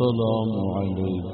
السلام عليك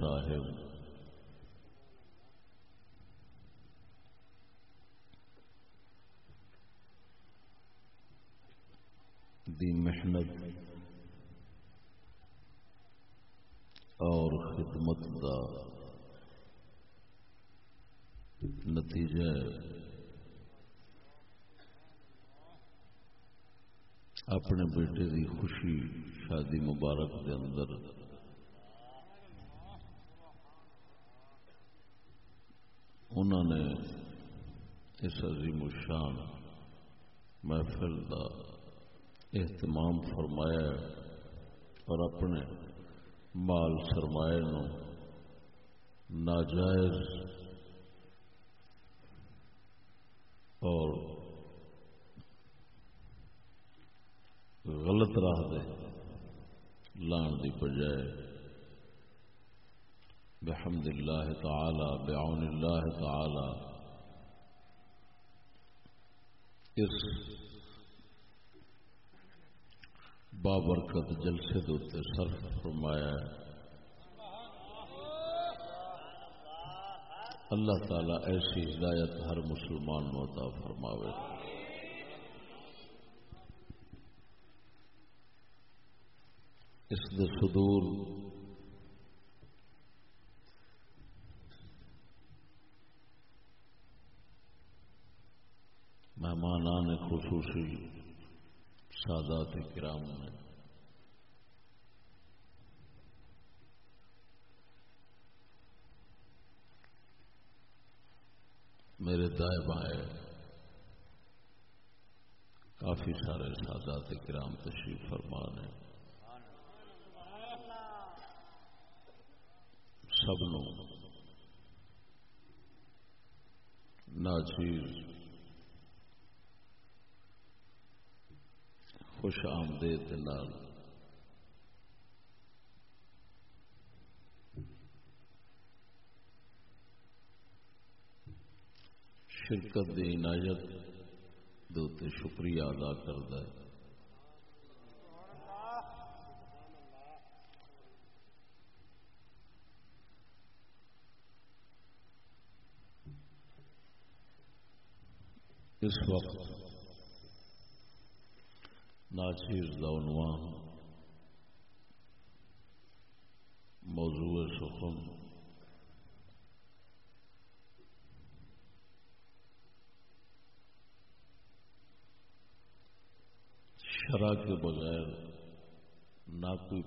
صاحب۔ دی محنت اور خدمت دا نتیجہ اپنے بیٹے دی خوشی شادی مبارک دے اندر انہوں نے اس عظیم الشان محفل کا اہتمام فرمایا اور اپنے مال سرمایہ نو ناجائز اور غلط راہ دے لان دی بجائے بحمد اللہ تعالی بعون اللہ تعالی اس بابرکت جلسے دوتے صرف فرمایا اللہ تعالی ایسی ہدایت ہر مسلمان عطا فرماوے۔ اس دے صدور مہمانان خصوصی سادات کرام میں میرے دائیں بائیں کافی سارے سادات کرام تشریف فرمان ہیں سب نو ناچیز خوش آمدید نال شرکت دی عنایت دوتے شکریہ ادا کرتا ہے۔ اس وقت ناچیر عنوان موضوع سخن شرح کے بغیر نہ کوئی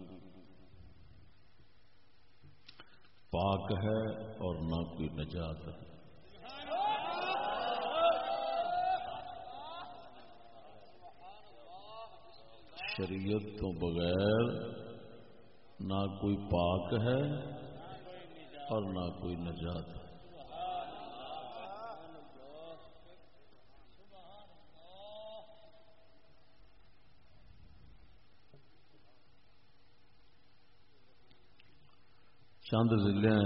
پاک ہے اور نہ کوئی نجات ہے۔ شریعت تو بغیر نہ کوئی پاک ہے اور نہ کوئی نجات ہے۔ چند ضلع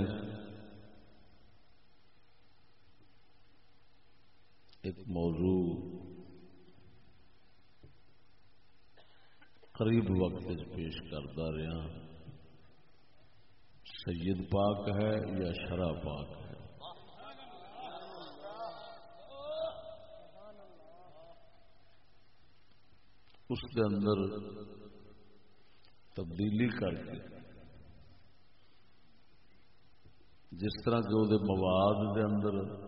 ایک موضوع قریب وقت پیش کرتا رہا۔ سید پاک ہے یا شرح پاک ہے؟ اس کے اندر تبدیلی کر کے، جس طرح کے وہ مواد کے اندر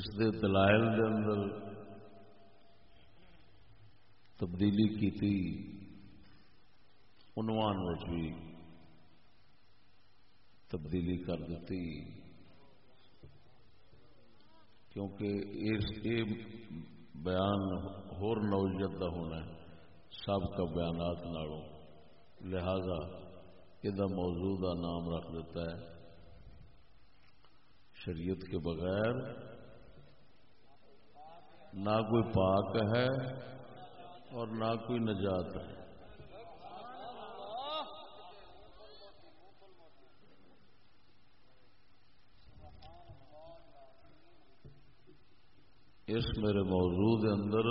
اس دے دلائل دے اندر تبدیلی کی تھی، عنوان بھی تبدیلی کر دیتی۔ کیونکہ یہ بیان ہور نوجت کا ہونا ہے، سب کا بیانات نالوں۔ لہذا یہ موضوع کا نام رکھ دیتا ہے، شریعت کے بغیر نہ کوئی پاک ہے اور نہ کوئی نجات ہے۔ اس میرے موجود اندر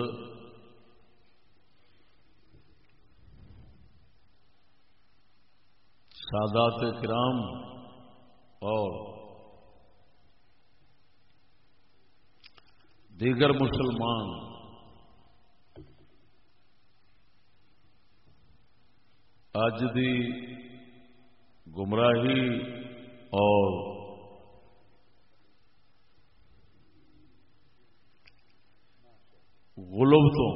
سادات کرام اور دیگر مسلمان اج دی گمراہی اور غلب تو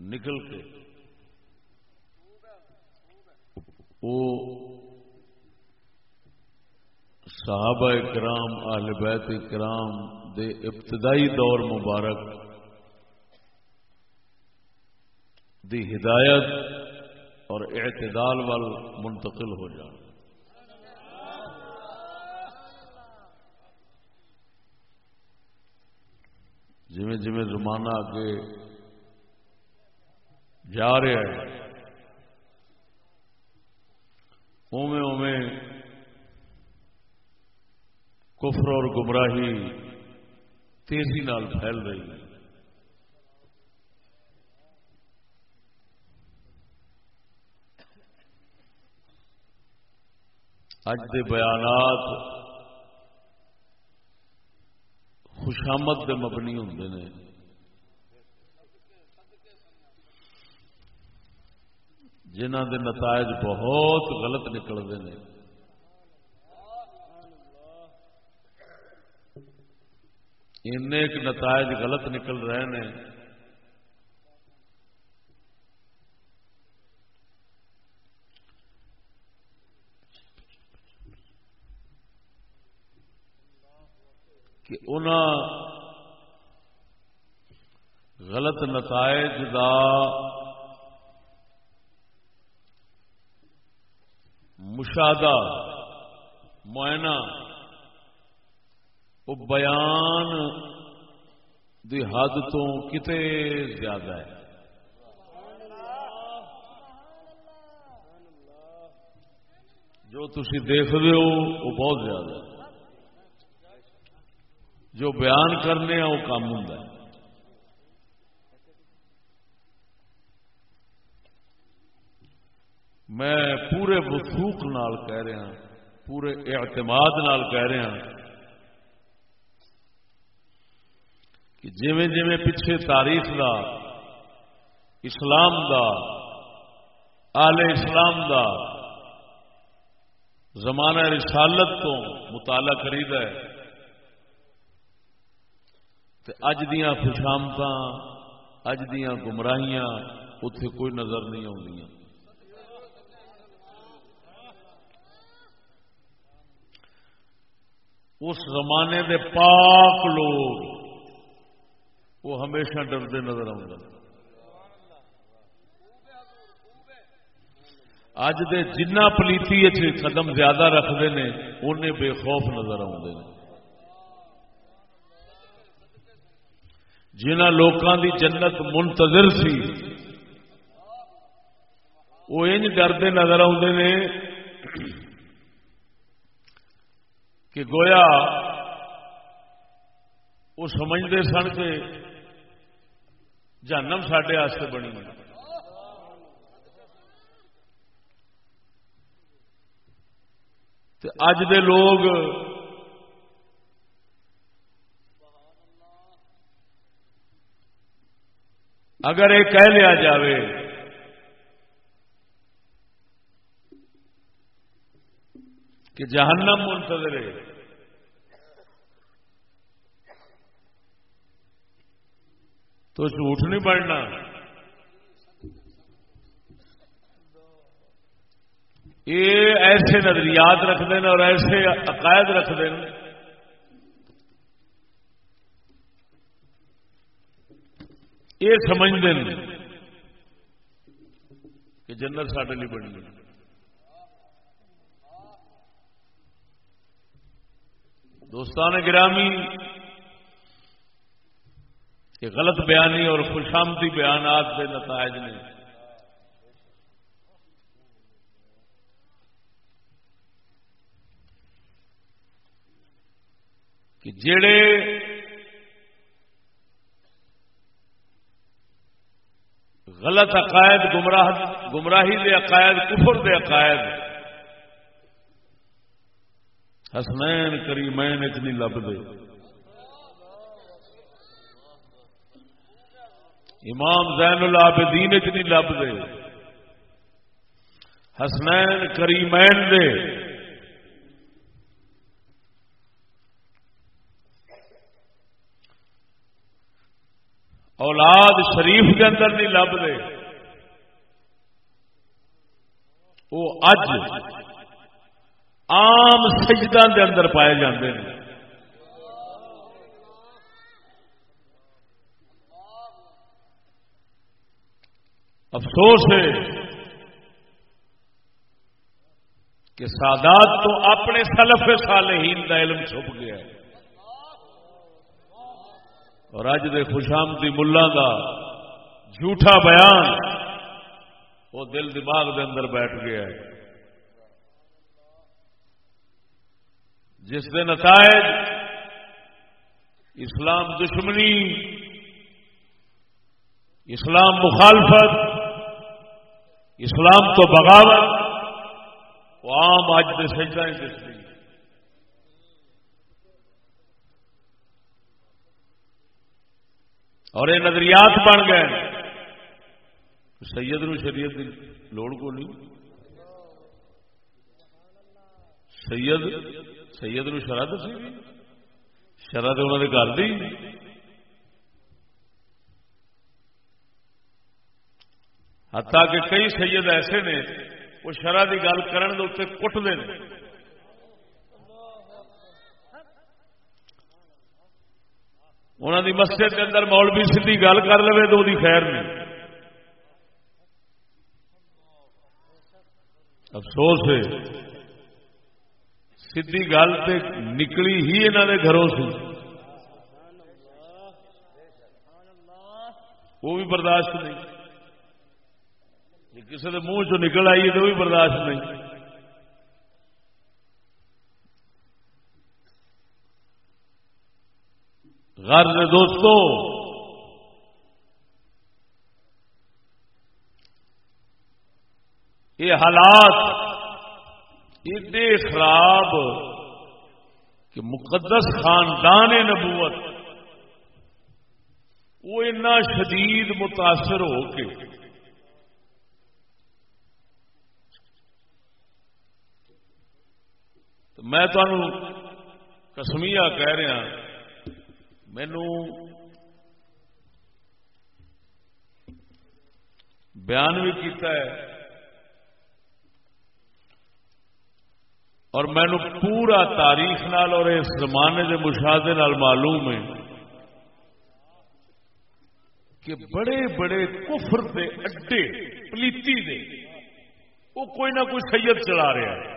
نکل کے وہ صحابہ کرام، اہل بیت کرام دے ابتدائی دور مبارک دی ہدایت اور اعتدال وال منتقل ہو جان جی جی زمانہ اگے جا رہا ہے اوے اوے کفر اور گمراہی تیزی نال پھیل رہی ہے۔ اج کے بیانات خوشامد کے مبنی ہوں نے۔ جنہ کے نتائج بہت غلط نکلتے ہیں ایک نتائج غلط نکل رہے ہیں کہ ان غلط نتائج دا مشاہدہ معائنہ وہ بیان دی حد تو کتے زیادہ ہے؟ جو تھی دیکھ رہے ہو، وہ بہت زیادہ جو بیان کرنے ہیں، وہ کام ہوں میں پورے وسوخ نال کہہ رہا پورے اعتماد نال کہہ رہا کہ جویں جویں پیچھے تاریخ دا، اسلام دا، آل اسلام دا، زمانہ رسالت تو مطالعہ کرید ہے۔ اج دیا خوشامت اج دیا گمراہیاں اتے کوئی نظر نہیں آدی اس زمانے دے پاک لوگ وہ ہمیشہ ڈرتے نظر آ اج دے جنہ پلیتی قدم زیادہ رکھتے ہیں انہیں بے خوف نظر آتے ہیں جنہ لوگوں دی جنت منتظر سی، وہ انج ڈرتے نظر آتے ہیں کہ گویا، وہ سمجھتے سن کہ جانم سڈے بنی اج دے لوگ اگر یہ کہہ لیا جاوے کہ جہنم منتظر ہے۔ تو جھوٹ نہیں بڑھنا یہ ایسے نظریات رکھتے ہیں اور ایسے عقائد رکھتے ہیں۔ یہ سمجھتے ہیں کہ جنت سڈے لیے بنی دوستان گرامی کہ غلط بیانی اور خوشامتی بیانات کے نتائج نے کہ جڑے غلط عقائد گمراہ گمراہی دے عقائد، کفر دے عقائد، حسنین کریمین اتنی لب دے۔ امام زین العابدین اتنی لب دے حسنین کریمین دے۔ اولاد شریف کے اندر نہیں لب دے وہ اج آم سجدان دے اندر پائے جاندے ہیں افسوس ہے کہ سادات تو اپنے سلف صالحین کا علم چھپ گیا ہے۔ اور اج دے خوشامتی ملا کا جھوٹا بیان وہ دل دماغ دے اندر بیٹھ گیا ہے۔ جس کے نتائج اسلام دشمنی، اسلام مخالفت اسلام تو بغاوت، وہ عام آج کے سجدہ ہی دستی اور یہ نظریات بن گئے سید نو شریعت کی لوڑ کو نہیں۔ سید سید نو شرح دسی۔ شرح تو انہوں نے کر دی۔ ہتا کہ کئی سید ایسے نے وہ شرح کی گل کرنے کٹتے ہیں انہوں دی مسجد کے اندر مولوی سیدھی گل کر لے تو وہی خیر نہیں۔ افسوس ہے۔ سیدھی گل تو نکلی ہی انہوں نے گھروں سے۔ وہ بھی برداشت نہیں۔ کسی کے منہ چ نکل آئی تو بھی برداشت نہیں۔ غرض دوستو، یہ حالات اتنے خراب کہ مقدس خاندان نبوت وہ اتنا شدید متاثر ہو کے میں تمہوں کسمیا کہہ رہا ہاں، مینو بیان بھی کیتا ہے اور مینو پورا تاریخ نال اور اس زمانے کے مشاہدے نال معلوم ہے کہ بڑے بڑے کفر دے اڈے پلیتی دے، وہ کوئی نہ کوئی سید چلا رہا ہے۔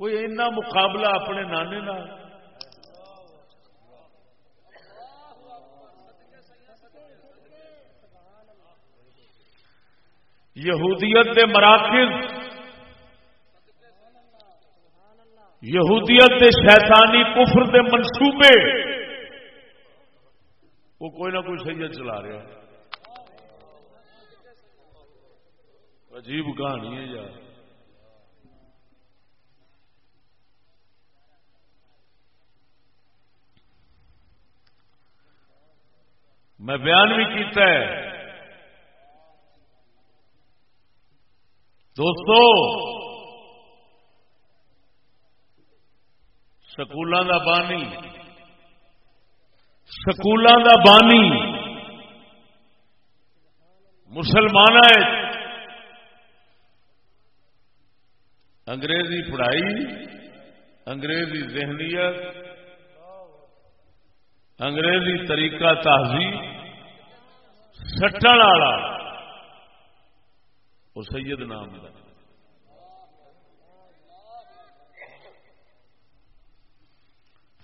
کوئی اینا مقابلہ اپنے نانے نال؟ یہودیت دے مراکز، یہودیت دے شیطانی کفر دے منصوبے، وہ کوئی نہ کوئی سید چلا رہا عجیب کہانی ہے یار۔ میں بیان بھی کیتا ہے۔ دوستو سکولوں کا بانی۔ سکولوں کا بانی۔ مسلمان انگریزی پڑھائی، انگریزی ذہنیت، انگریزی طریقہ تہذیب۔ سٹن والا۔ وہ سید نام کا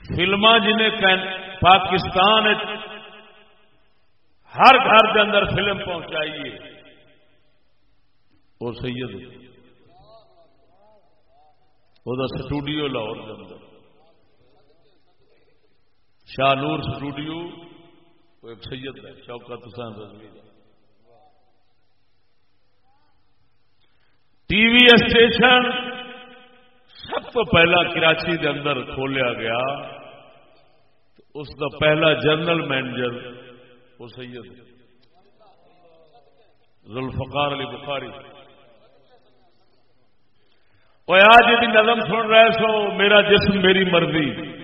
فلما جنہیں پاکستان ہر گھر کے اندر فلم پہنچائیے وہ سید۔ وہ سٹوڈیو لاہور کے اندر۔ شاہ نور سٹوڈیو۔ وہ ایک سید ہے، Shaukat Hussain Rizvi T V station سب تو پہلا کراچی کے اندر کھولیا گیا۔ اس کا پہلا جنرل مینیجر وہ سید ذوالفقار علی بخاری۔ وہ آج یہ نظم سن رہے سو، میرا جسم میری مرضی۔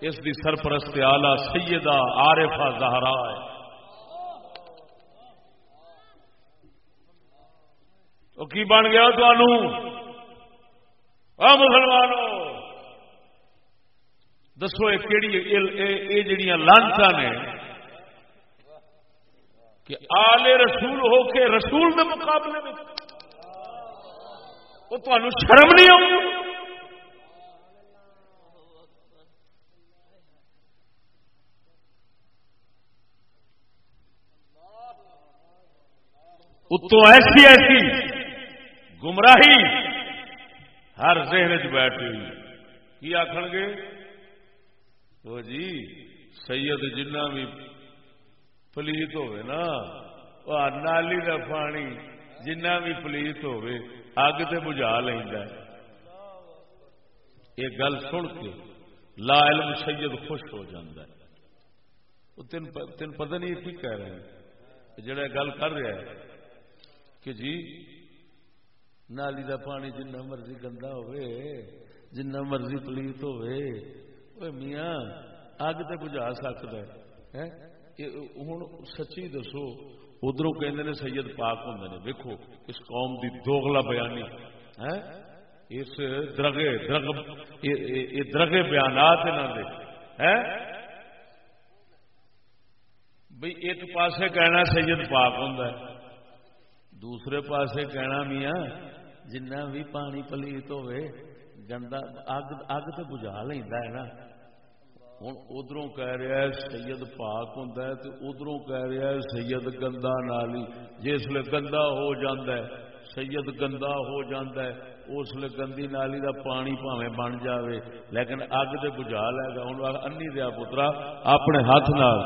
اس کی سرپرست آلہ سیدہ عارفہ زہرا ہے۔ تو کی بن گیا تمہوں مسلمانوں، دسو یہ جڑیاں لانتا نے کہ آلے رسول ہو کے رسول کے مقابلے میں وہ تمہیں شرم نہیں آؤ اتو ایسی ایسی گمراہی ہر ذہن چ بیٹھ ہوئی کی آخر گے؟ وہ جی سید جنہ بھی پلیت ہوئے نا وہ نالی کا پانی جنہ بھی پلیت ہوئے، اگ تے بجھا لینا یہ گل سن کے لا علم سید خوش ہو جاتا ہے۔ تین تین پتہ نہیں کی کہہ رہے ہیں۔ جڑا گل کر رہا ہے کہ جی نالی کا پانی جنہ مرضی گندا ہوئے، جنہ مرضی پلیت ہوئے میاں، اگ تو بجھا سکتا ہے ہوں سچی دسو ادھر کہ سید پاک ہوں نے دیکھو اس قوم کی دوگلا بیانی اس درگے، درگ، یہ درگے بیانات بھئی ایک پاسے کہنا سید پاک ہوں دوسرے پاسے کہنا میاں، جنہ بھی پانی پلیت ہوئے گندا اگ اگ تو بجھا لینا ہے نا۔ ہوں ادھر کہہ رہا ہے سید پاک ہوں تو ادھر کہہ رہا ہے سید گندا نالی۔ جسے گندا ہو جاندہ ہے، سید گندا ہو جاتا ہے، اس لیے گندی نالی دا پانی پاوے بن جاوے۔ لیکن اگ دے بجا لے گا۔ ہوں انی دیا پترا، اپنے ہاتھ نال،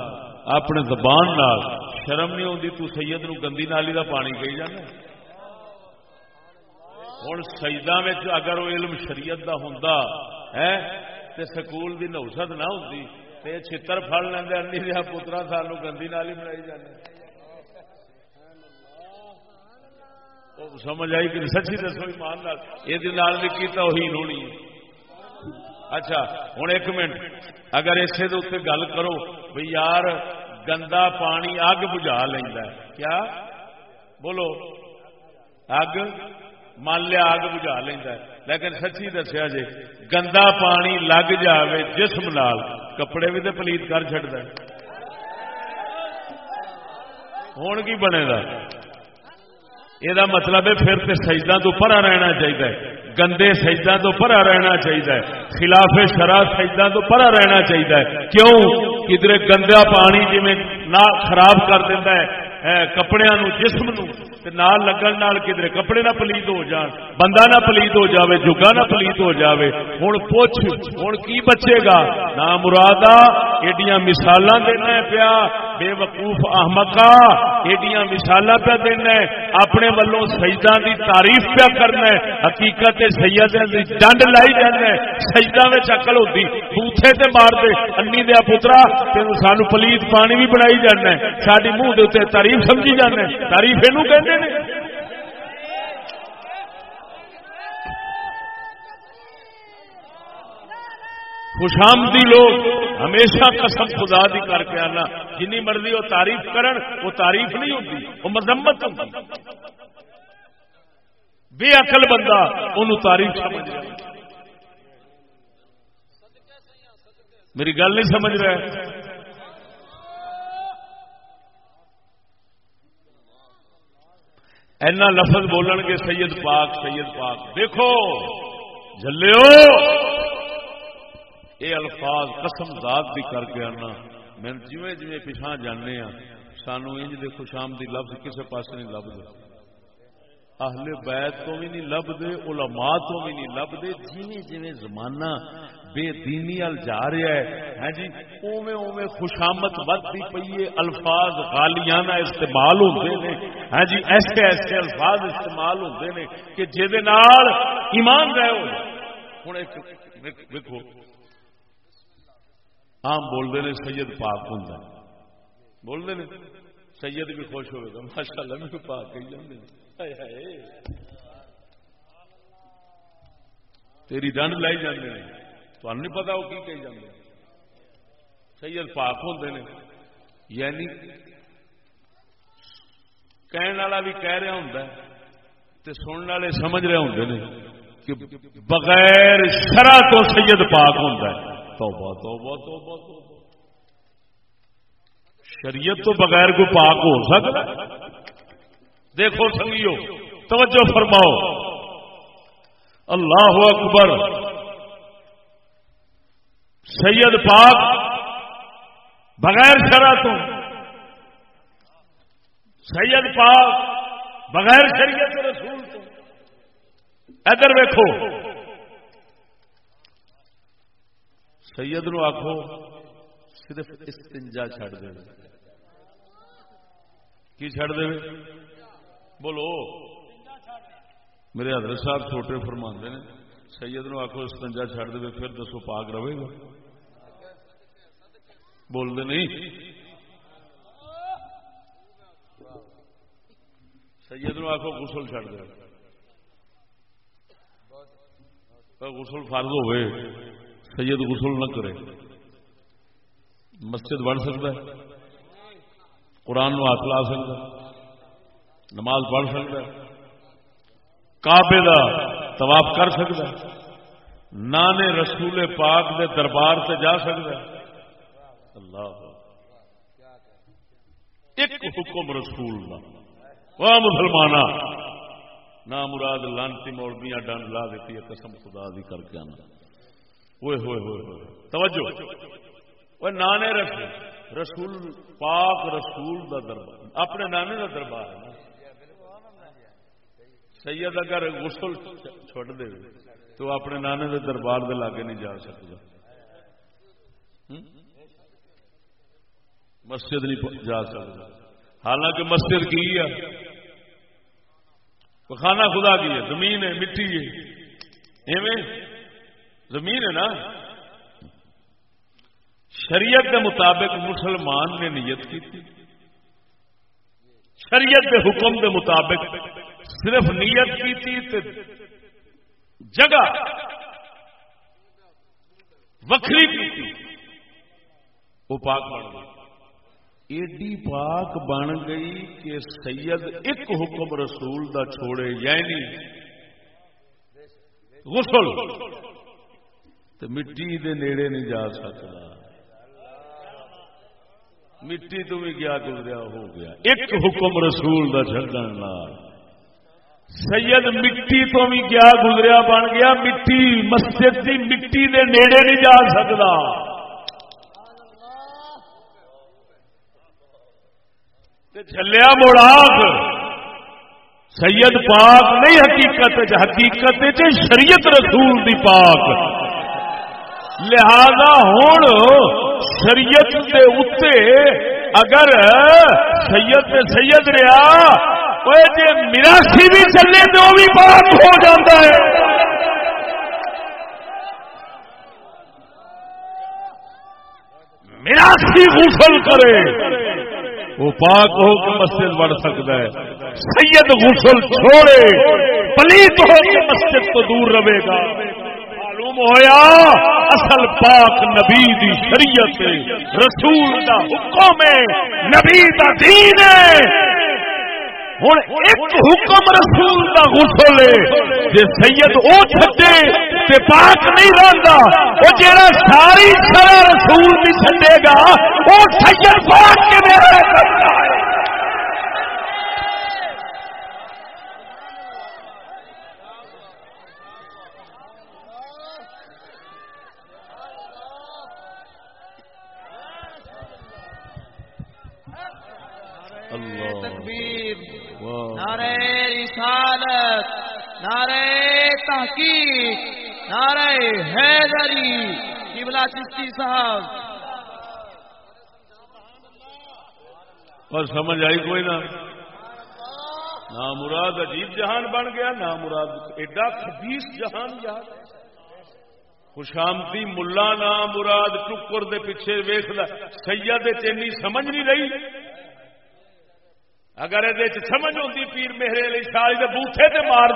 اپنے زبان نال شرم نہیں آتی تو سید نو گندی نالی دا پانی کہی جانا ہوں سجدہ اگر وہ علم شریعت دا ہوں تے سکول دی نوسط نہ ہوتی تے چھتر پڑ لیندے انی دیا پترا سانو گندی نالی بنائی جانے سمجھ آئی کہ سچی دسو ایمان یہ کیتا توہین ہونی اچھا ہوں ایک منٹ اگر اسے گل کرو بھئی یار گندا پانی اگ بجھا لینا کیا؟ بولو۔ اگ؟ مان لیا اگ بجھا لینا لیکن سچی دسیا جی گندا پانی لگ جاوے جسم نال، کپڑے بھی تو پلیت کر چڑھتا ہوں کی بنے گا یہ مطلب ہے پھر تو سجدہ تو پرا رہنا چاہیے گندے سجدہ تو پرا رہنا چاہیے خلاف شرح سجدہ تو پرا رہنا چاہیے کیوں کدھر گندا پانی جی نہ خراب کر دیتا ہے کپڑے جسم نو تے نال لگن نال کدھر کپڑے نہ پلیت ہو جان بندہ نہ پلیت ہو جاوے جگا نہ پلیت ہو جاوے ہوں پوچھ ہوں کی بچے گا نہ مرادا ایڈیاں مثال دینا ہے پیا بے وقوف احمقا ایڈیاں مثال پہ دینا ہے اپنے ولوں سجدہ دی تعریف پیا کرنا ہے حقیقت سید ڈنڈ لائی جانا سجدہ میں چکل ہوتی بوتھے تے مار دے انی دیا پترا تین سانو پلیت پانی بھی بنائی جانا ساری منہ دے تعریف سمجھی جانا تعریف یہ خوشامدی لوگ ہمیشہ قسم خدا دی کر کے آنا۔ جنی مرضی وہ تعریف کرن، وہ تعریف نہیں ہوتی وہ مذمت ہوتی بے عقل بندہ انہوں تعریف سمجھ رہا میری گل نہیں سمجھ رہا اینا لفظ بولن گے سید پاک سید پاک۔ دیکھو جلو یہ الفاظ قسم ذات بھی کر کے آنا۔ میں جی جی پچھا جانے ہاں۔ سانو انج دے خوشام دی لفظ کسے پاس نہیں لبتے اہل بیت تو بھی نہیں لبتے علماء تو بھی نہیں لبتے جی جی زمانہ بے دینی ال جا رہا ہے۔ ہاں جی اوے اوے خوشامت ودتی پی ہے۔ الفاظ غالیانہ استعمال ہوتے ہیں ہاں جی ایسے ایسے الفاظ استعمال ہوتے ہیں کہ جہد ایمان رہے ہو۔ ایک دیکھو عام بولتے ہیں سید پاک ہوں بولتے ہیں سید بھی خوش ہوئے گا۔ ماشاء اللہ میں پاک کہی جانے تیری ڈنڈ لائی جانے تو نہیں پتا وہ کی کہی جانے سید پاک ہوتے ہیں یعنی کہنے والا بھی کہہ رہا ہوں تے سننے والے سمجھ رہے ہوں کہ بغیر شرح تو سید پاک ہوں توبہ توبہ توبہ توبہ۔ شریعت تو بغیر کو پاک ہو سکتا دیکھو سنگیو، توجہ فرماؤ۔ اللہ اکبر سید پاک، بغیر شرح تو۔ سید پاک، بغیر شریعت رسول تو۔ ادھر ویکو سید نو آخو صرف استنجا چھڑ دے۔ کی چھڑ دے؟ بولو۔ میرے حضرت صاحب چھوٹے فرماندے نے، سید نو آخو استنجا چھڑ دے، پھر دسو پاک رہے گا۔ بولتے نہیں؟ سید نو آخو گسل چڑ دے گسل فرض ہوئے، سید گسل نہ کرے۔ مسجد بڑھ سکتا ہے، قرآن نو ہاتھ لا سکتا نماز پڑھ سکتا ہے، کعبے کا طواف کر سکتا ہے، نانے رسول پاک دے دربار سے جا سکتا ہے۔ اللہ ایک حکم رسول وہ مسلمان نہ مراد لانتی مولبیاں ڈنڈ لا دیتی ہے، قسم خدا دی کر کے آنا۔ ہوئے ہوئے ہوئے ہوئے۔ توجہ۔ وہ نانے رسول رسول پاک، رسول دا دربار۔ اپنے نانے دا دربار ہے سید اگر غسل چھوڑ دے، تو اپنے نانے دے دربار دے لاگے نہیں جا سکتا۔ مسجد نہیں جا سکتا۔ حالانکہ مسجد کی ہے۔ خانہ خدا کی ہے۔ زمین ہے، مٹی ہے۔ ایویں۔ زمین ہے نا۔ شریعت کے مطابق مسلمان نے نیت کی تھی شریعت کے حکم کے مطابق صرف نیت کی تھی جگہ وکری کی تھی وہ پاک بن گئی۔ ایڈی پاک بن گئی کہ سید ایک حکم رسول دا چھوڑے یعنی غسل۔ تو مٹی دے نیڑے نہیں جا سکتا۔ مٹی تو بھی گیا گزریا، ہو گیا۔ ایک حکم رسول دا چڑھن سید مٹی تو بھی گیا گزریا بن گیا، مٹی، مسجد کی مٹی دے نیڑے نہیں جا سکتا۔ چلیا موڑاگ سید پاک نہیں حقیقت حقیقت جی شریعت رسول دی پاک۔ لہذا ہوں شریعت کے اتنے اگر سید سید رہا جی میراسی بھی چلے تو بھی پاک ہو جاتا ہے۔ میراسی غسل کرے۔ وہ پاک ہو کے مسجد بڑھ سکتا ہے۔ سید غسل چھوڑے، پلیت ہو کے مسجد تو دور رہے گا۔ معلوم ہویا، اصل پاک نبی دی شریعت، رسول دا حکم ہے، نبی دا دین ہے۔ ہوں ایک حکم رسول دا غسل ہے۔ جے سید او چھڈے تے پاک نہیں رہندا او جیڑا ساری شرع رسول بھی چھڈے گا او سید پاک کے میرے کرتا ہے؟ نعرہ رسالت نعرہ تحقیق نعرہ حیدری قبلہ چشتی صاحب۔ اور سمجھ آئی کوئی نہ؟ نہ مراد عجیب جہان بن گیا نہ مراد ایڈا خبیس جہان یاد خوشامتی ملا نہ مراد ٹکر دے پیچھے ویخ سید چینی سمجھ نہیں رہی۔ اگر یہ سمجھ ہوتی پیر میرے علی شاہ کے بوٹے سے مار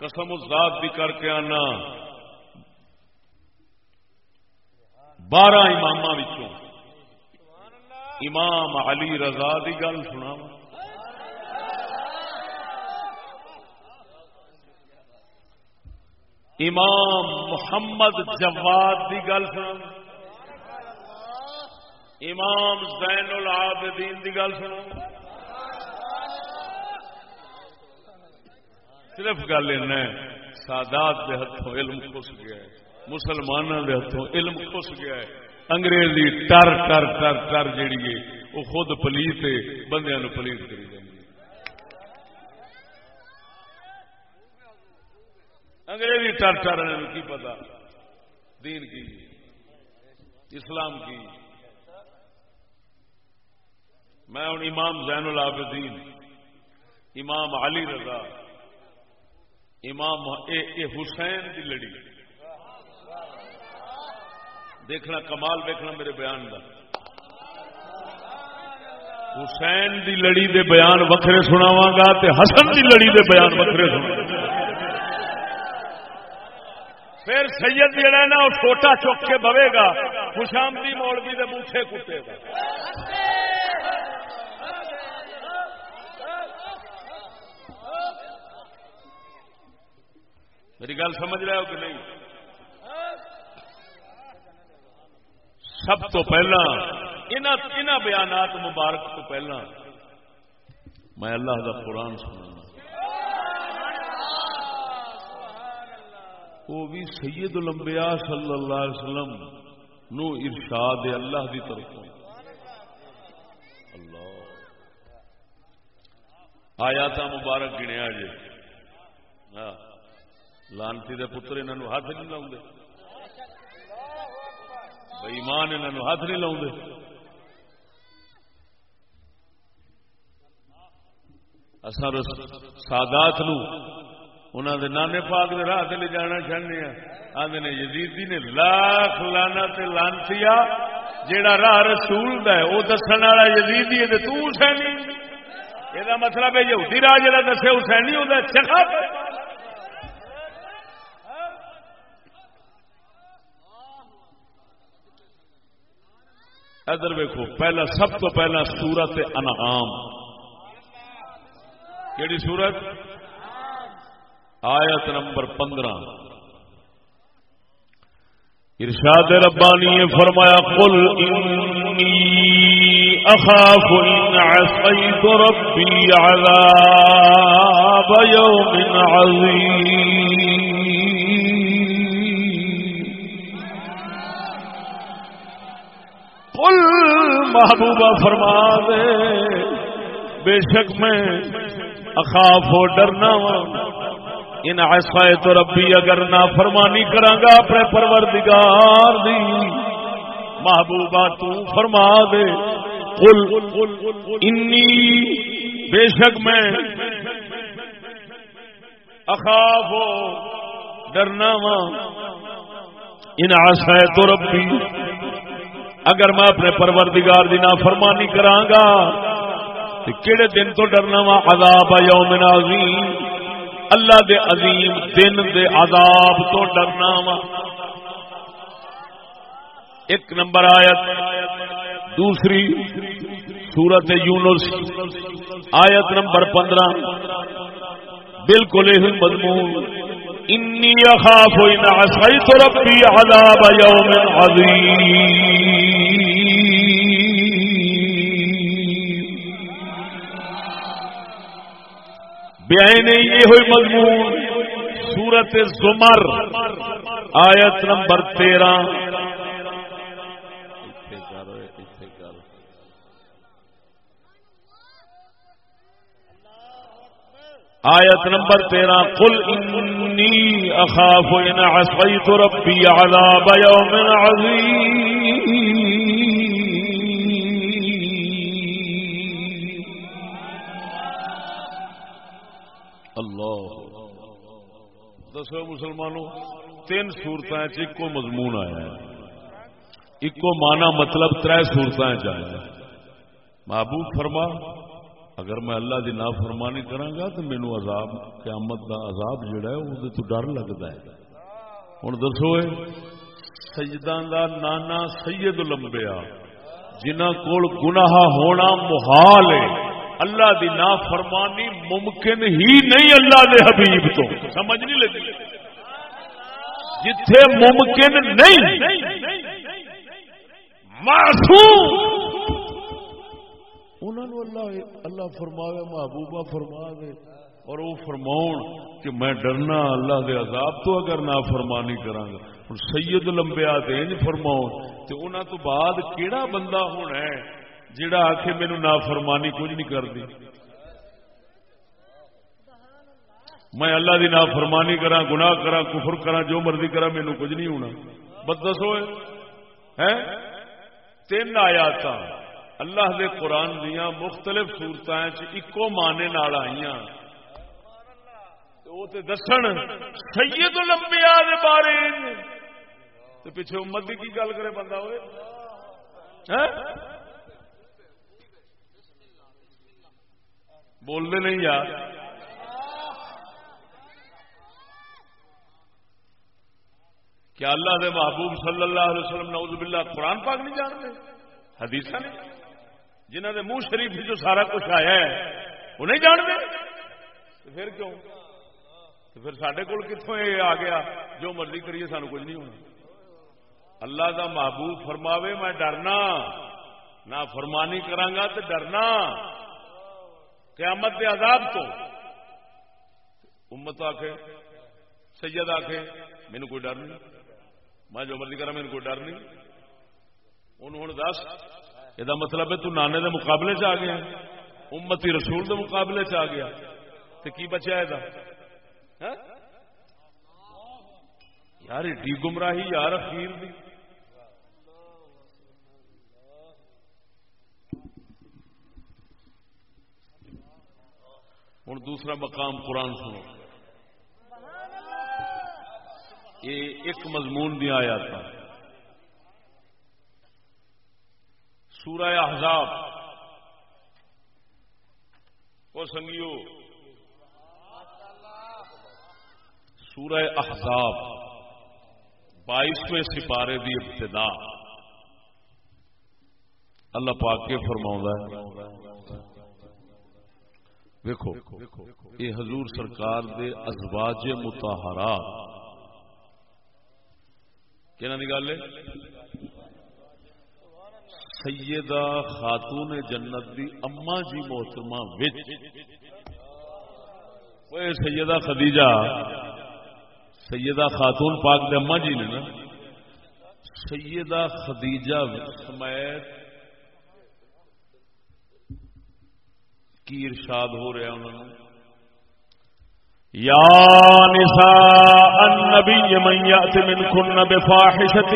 قسم ذات بھی کر کے آنا۔ بارہ امام امام علی رضا کی گل سنا امام محمد جواد کی گل سنا امام زین العابدین کی گل سنو۔ صرف گل سادات کے ہاتھوں علم خس گیا ہے مسلمانوں کے ہاتھوں علم خس گیا ہے۔ انگریزی ٹر ٹر ٹر ٹر جیڑی ہے، وہ خود پلیت ہے بندیا نو پلیت کری جائے انگریزی ٹر ٹر کی پتا؟ دین کی، اسلام کی۔ میں ہوں امام زین العابدین، امام علی رضا، امام اے اے حسین کی لڑی۔ دیکھنا کمال، دیکھنا میرے بیان کا حسین دی لڑی دے بیان وکھرے سناواں گا تے حسن دی لڑی دے بیان وکھرے سنا پھر سید جڑا ہے نا، وہ چھوٹا چک کے بوے گا، خوشامدی مولوی دے بوٹے کٹے گا۔ میری گل سمجھ رہے ہو کہ نہیں؟ سب تو پہلا ان بیانات مبارک تو پہلا میں اللہ کا قرآن سنا وہ بھی سید الانبیاء صلی اللہ علیہ وسلم نو ارشاد اللہ دی طرف اللہ۔ آیا تھا مبارک گنیا جی ہاں۔ لانسی دے پتر انہوں ہاتھ نہیں لاؤ بئیمان انہوں ہاتھ نہیں لاؤ اصل سادات انہوں دے نانے پاک دے راہ لے جانا چاہتے ہیں آدھے نے یزیدی جی نے لاکھ لانا تے لانسی جیڑا راہ رسول دا ہے وہ دسن والا یزیدی جی، ہے تو حسینی۔ یہ مطلب ہے یہودی راہ جا دسے، حسینی وہ چکھا ادھر ویکو پہلا سب تو پہلا سورت انعام۔ کیڑی سورت؟ آیت نمبر پندرہ۔ ارشاد ربانی فرمایا، قل انی اخاف ان عصیت ربی عذاب یوم عظیم۔ قل محبوبہ فرما دے بے شک میں اخاف ہو ڈرنا ان ایسائے تو ربی اگر نہ فرمانی کرانگا اپنے پروردگار دی، محبوبہ تو فرما دے۔ قل، انی، بے شک میں اخاف ہو ڈرنا وا۔ ان آسائے تو ربی اگر میں اپنے پروردگار دی نافرمانی کرانگا تو کیڑے دن تو ڈرنا وا؟ عذاب یوم عظیم۔ اللہ دے عظیم دن دے عذاب تو ڈرنا وا۔ ایک نمبر آیت، دوسری سورت یونس، آیت نمبر پندرہ۔ بالکل یہ مضمون۔ انی اخاف ان عصیت ربی عذاب یوم عظیم بیانے یہ ہوئی مضمون سورت زمر آیت نمبر تیرہ۔ آیت نمبر تیرہ کل انی اخاف ان عصیت ربی عذاب یوم عظیم. اللہ. دسو مسلمانوں، تین سورت ایکو مضمون آیا ہے۔ ایکو مانا مطلب تر سورت آیا محبوب فرما اگر میں اللہ کی نا فرمانی گا تو مینو عذاب، قیامت کا عذاب جڑا ہے وہ تو ڈر لگتا ہے۔ ہوں دسو سجدان کا نانا سید لمبیا جنہ کول گناہ ہونا محال ہے۔ اللہ دی نا فرمانی ممکن ہی نہیں اللہ دے حبیب تو۔ سمجھ نہیں لگی؟ جتھے ممکن نہیں، معصوم انہوں اللہ اللہ فرماوے، محبوبہ فرما دے اور وہ فرماؤ کہ میں ڈرنا اللہ دے عذاب تو اگر نہ فرمانی کرا گا سید لمبیا دینج فرماؤ تو انہوں تو بعد کیڑا بندہ ہونا ہے جڑا آ کے میرے نا فرمانی کچھ نہیں کرتی میں اللہ دی نا فرمانی کرا گنا کرا کفر کرا جو مرضی کرا مینو کچھ نہیں ہونا۔ بس دسو ہے تین آیات اللہ دے قرآن دیا مختلف سورت ایکو مانے نال آئی دسن سید لمبیا بارے پیچھے امت کی گل کرے بندہ ہوئے؟ ہاں؟ بولنے نہیں یار کیا اللہ دے محبوب صلی اللہ علیہ وسلم نعوذ باللہ قرآن پاک نہیں جانتے؟ حدیث نہیں۔ جنہ دے منہ شریف جو سارا کچھ آیا ہے، وہ نہیں جانتے؟ پھر کیوں؟ پھر سڈے کول کتوں یہ آ گیا؟ جو مرضی کریے، سانو کچھ نہیں ہونا۔ اللہ دا محبوب فرماوے، میں ڈرنا۔ نہ فرمانی کرانگا تو ڈرنا۔ قیامت کے عذاب تو۔ امت آخ سید آخ مینو کوئی ڈر نہیں۔ میں جو مرضی کرا مینو کوئی ڈر نہیں۔ انہوں ہوں دس یہ مطلب ہے تو نانے دے مقابلے چ آ گیا امتی رسول دے مقابلے چ آ گیا تو کی بچا ہے ہاں؟ یار ایڈی گمراہی یار اخیر دی ہوں دوسرا مقام قرآن سنو یہ ایک مضمون دیا آیا تھا سورہ احزاب۔ وہ سنگیو۔ سورہ احزاب۔ بائیسویں سپارے دی ابتدا۔ اللہ پاک کے فرماؤں دیکھو یہ حضور سرکار دے ازواج متحرات کہنا نکال لے سیدہ خاتون جنت دی اما جی محترمہ وہ سیدہ خدیجہ، سیدہ خاتون پاک دے اما جی نے نا، سیدہ خدیجہ سمیت کی ارشاد ہو رہا انہوں نے۔ یا نساء النبی من یأت من کن بفاحشت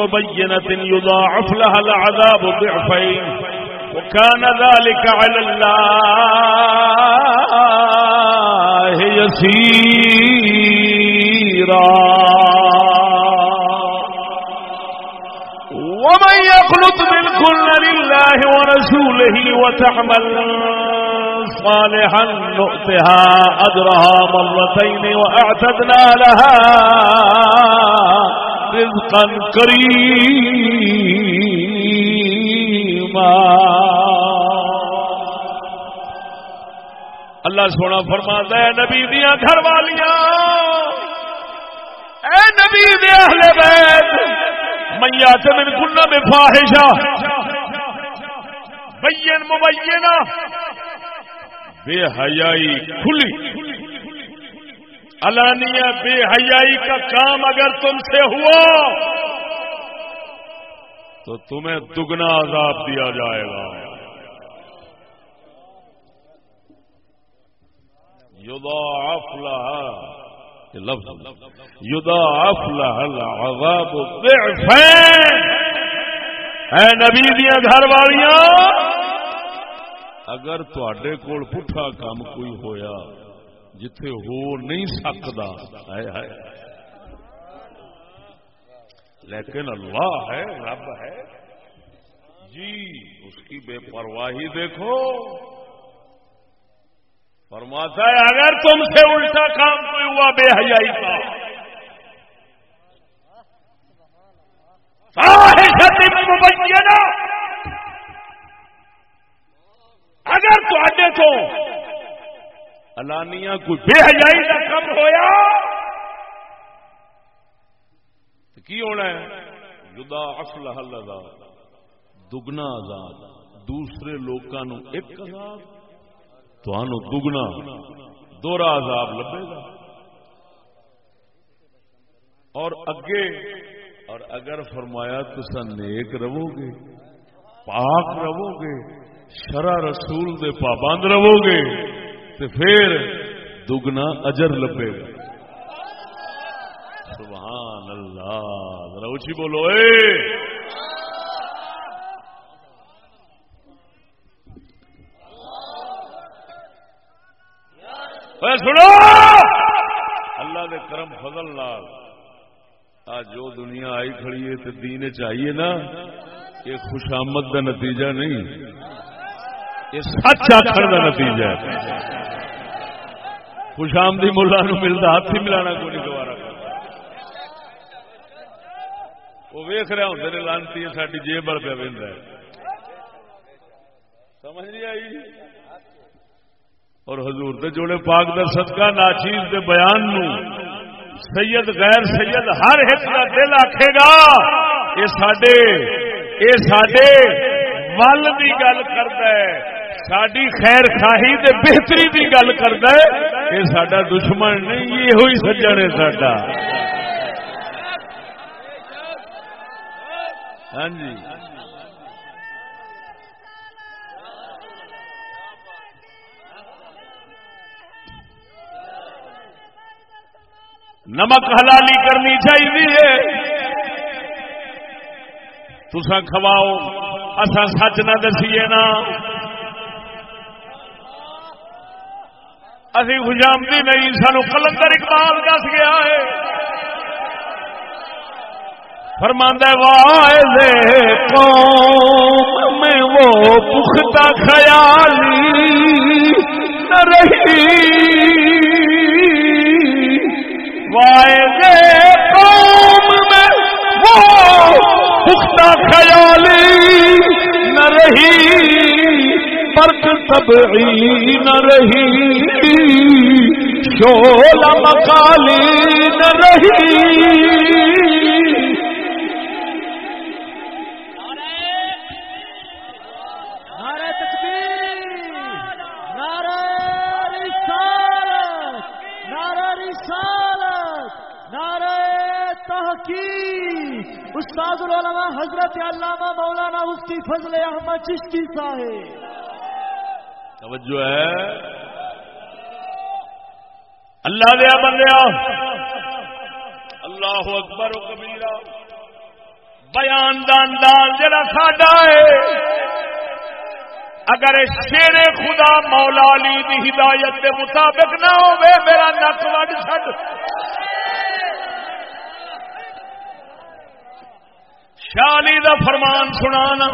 مبینت یضاعف لها العذاب ضعفین وكان ذلك على الله يسيرا. ومن يقلط منكن لله ورسوله وتعمل صالحا نؤتها أجرها مرتين وأعتدنا لها رزقا كريما اللہ سونا فرما ہے، نبی دیا گھر والیاں اے نبی دے اہل بیت میات من کنہ میں فاحشہ۔ بین مبینہ۔ بے حیائی کھلی۔ علانیہ بے حیائی کا کام اگر تم سے ہوا تو تمہیں دگنا عذاب دیا جائے گا۔ یضاعف لها لفظ یضاعف لها العذاب ضعفین۔ اے نبی دیا گھر والیاں اگر تے کول پٹھا کام کوئی ہویا جتھے ہو نہیں سکتا ہائے ہائے لیکن اللہ ہے رب ہے جی اس کی بے پرواہی دیکھو فرماتا ہے اگر تم سے الٹا کام کوئی ہوا بے حیائی کا اگر تے تو علانیہ کوئی بے حیائی کا کم ہویا؟ تو کی ہونا ہے؟ جدا اصل حل دگنا آزاد دوسرے لوگوں ایک آزاد تو دگنا، دورا عذاب لبے گا۔ اور اگے، اور اگر فرمایا تو نیک رہو گے پاک رہو گے شرع رسول دے پابند رہو گے تو پھر دگنا اجر لبے گا۔ سبحان اللہ۔ ذرا اچھی بولو، اے۔ سنو۔ اللہ دے کرم فضل لال آج جو دنیا آئی کھڑی ہے تو دین چاہیے نا، یہ خوشامد کا نتیجہ نہیں۔ یہ سچ آخر کا نتیجہ ہے۔ خوشامدی ملا نو ملتا ہاتھ ہی ملانا کوئی نہیں دوبارہ؟ وہ ویخ رہا ہوں نے لانتی ساری جیب بڑھ پہ ہے۔ سمجھ نہیں آئی؟ اور حضور دے جوڑے پاک در صدقہ، ناچیز دے بیان نو سید، غیر سید، ہر ایک کا دل آکھے گا یہ سڈے یہ سڈے ول کی گل کرتا ہے ساری خیر خاہی دے بہتری کی گل کرتا ہے یہ سڈا دشمن نہیں یہ ہوئی سجن ہے سڈا ہاں جی۔ نمک حلالی کرنی چاہیے تسا کھواؤ۔ اصا سچ نہ دسیے نا۔ ابھی خوشامدی نہیں، سانو کلندر اقبال دس گیا ہے۔ فرماندہ وائے قوم میں وہ پختہ خیالی نہ رہی۔ وائے قوم میں وہ پختہ خیالی نہ رہی پرت تبعی نہ رہی شولا مکالی نہ رہی۔ حضرت علامہ مولانا مفتی فضل احمد چشتی صاحب۔ توجہ ہے۔ اللہ دیا بندیا اللہ اکبر و کبیرہ۔ بیان دا انداز جڑا ساڈا ہے۔ اگر شیر خدا مولا علی دی ہدایت کے مطابق نہ ہوے میرا نک وڈ چھڈ شالی دا فرمان سنانا۔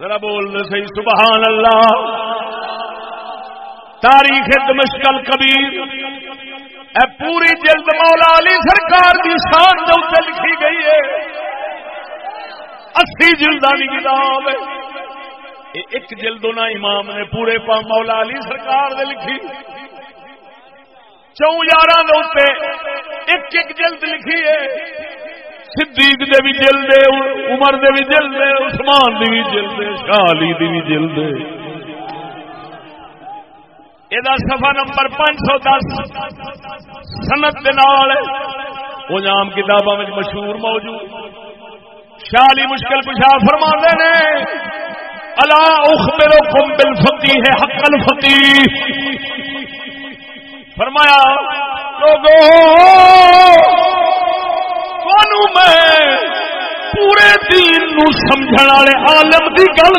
ذرا بول دے سبحان اللہ۔ تاریخ دمشقل کبیر اے پوری جلد مولا علی سرکار دی شان دے لکھی گئی ہے۔ اسی جلداں دی کتاب ہے۔ ایک جلد نہ امام نے پورے پا مولا علی سرکار دے لکھی۔ چون یاراں دے اوتے ایک ایک جلد لکھی ہے۔ صدیق دے بھی جلد عمر دے بھی جلد عثمان دی بھی جلد شاہ علی دی بھی جلد یہ سفا نمبر پانچ سو دس سنت کے وہ نام کتابوں میں مشہور موجود۔ شاہ علی مشکل پشا فرما نے اللہ اخبرو کم بل فتی ہے حقل فتی فرمایا لوگوں میں پورے دین نو سمجھ والے عالم دی گل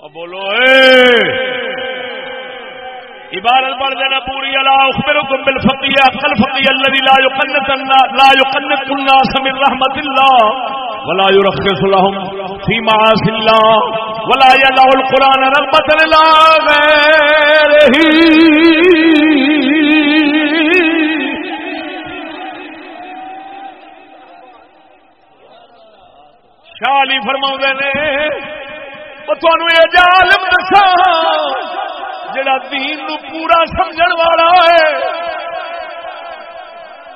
دسا بولو، اے! عبارت پڑھ دینا پوری، الا اخبركم بالفقيه اقل فقيه الذي لا يقنط لا يقنط الناس من رحمه الله ولا يرخص لهم في معاصي الله ولا يدع القران رغبه الى غيره شاہ علی فرماؤں نے عالم دسا جڑا دین نو پورا سمجھ والا ہے۔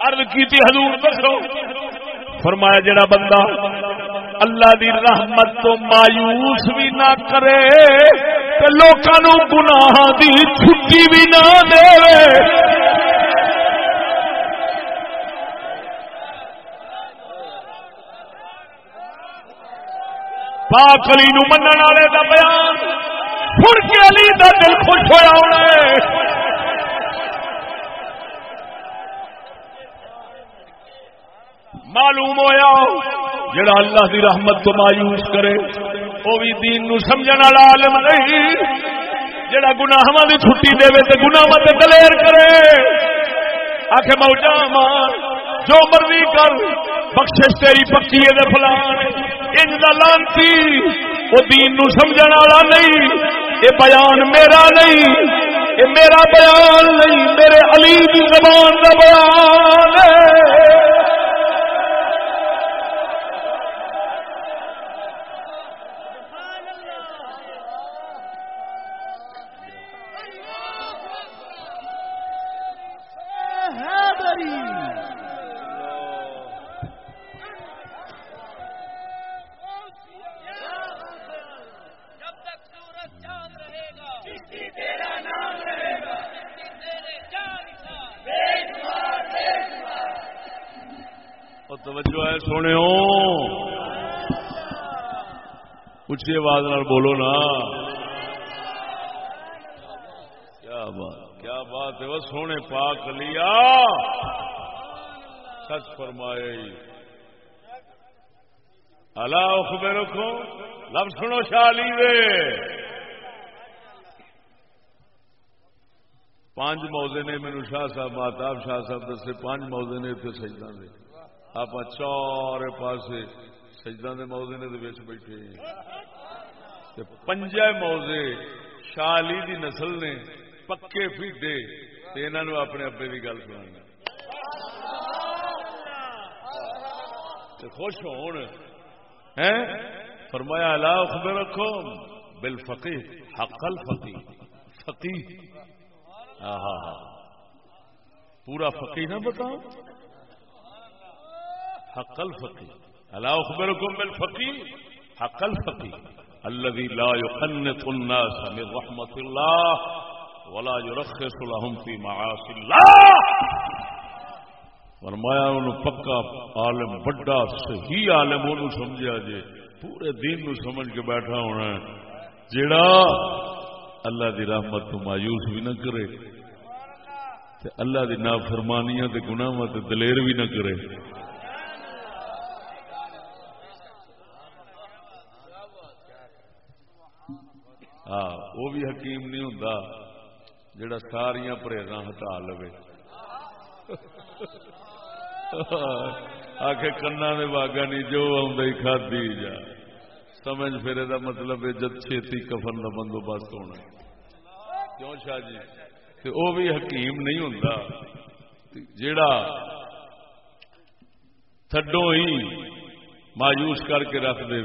ارد کی حضور دسو، فرمایا جڑا بندہ اللہ دی رحمت تو مایوس بھی نہ کرے لوگوں گناہ دی چھٹی بھی نہ دے۔ پاک علی نو من والے کا بیان۔ سن کے علی دا دل خوش ہوا ہونا معلوم ہویا جڑا اللہ دی رحمت کو مایوس کرے وہ بھی دین نو سمجھن والا عالم نہیں۔ جڑا گناہاں دی چھٹی دے تے گناہاں تے دلیر کرے۔ آکھے موجا مان جو مرضی کر، بخشش تیری پکی ہے فلان۔ ان لانتی، وہ دین نو سمجھ والا نہیں۔ یہ بیان میرا نہیں یہ میرا بیان نہیں، میرے علی کی زبان کا بیان ہے۔ توجہ ہے سونے اچھی آواز نال بولو نا۔ کیا بات کیا بات ہے۔ وہ سونے پاک لیا۔ سچ فرمائے۔ اللہ اخبر رکھو لب سنو شالی دے۔ پانچ موزے نے مینو شاہ صاحب ماتاب شاہ صاحب دسے، پانچ موزے نے اتنے سجدہ دے۔ آپ چارے پاسے سجدہ دے موزے نے بچ بیٹھے پنجے موزے شاہ علی دی نسل نے پکے فیڈے انہوں اپنے ابے کی گل سنا خوش ہون ہیں فرمایا اللہ خبر رکھو بل فقی حقل فقی فقی ہاں ہاں پورا فقی نہ بتاؤ حقل فقی اللہ اخبر کو بل فقی حقل فقی الذي لا يقنط الناس من رحمة الله ولا يرخص لهم في معاصي الله فرمایا ان پکا عالم، بڑا صحیح عالم ان سمجھا جے پورے دین نو سمجھ کے بیٹھا ہونا ہے. جڑا اللہ دی رحمت تو مایوس بھی نہ کرے، تے اللہ دی نافرمانیاں تے گناہاں تے دلیر بھی نہ کرے۔ ہاں وہ بھی حکیم نہیں ہوں جڑا ساریا پرہیزاں ہٹا لو آخ کنا نے واگا نہیں، جو آدھی جا۔ سمجھ پھر دا مطلب ہے جد چھتی کفن کا بندوبست ہونا۔ کیوں شاہ جی؟ وہ بھی حکیم نہیں ہوں جیڑا تھڈو ہی مایوس کر کے رکھ دے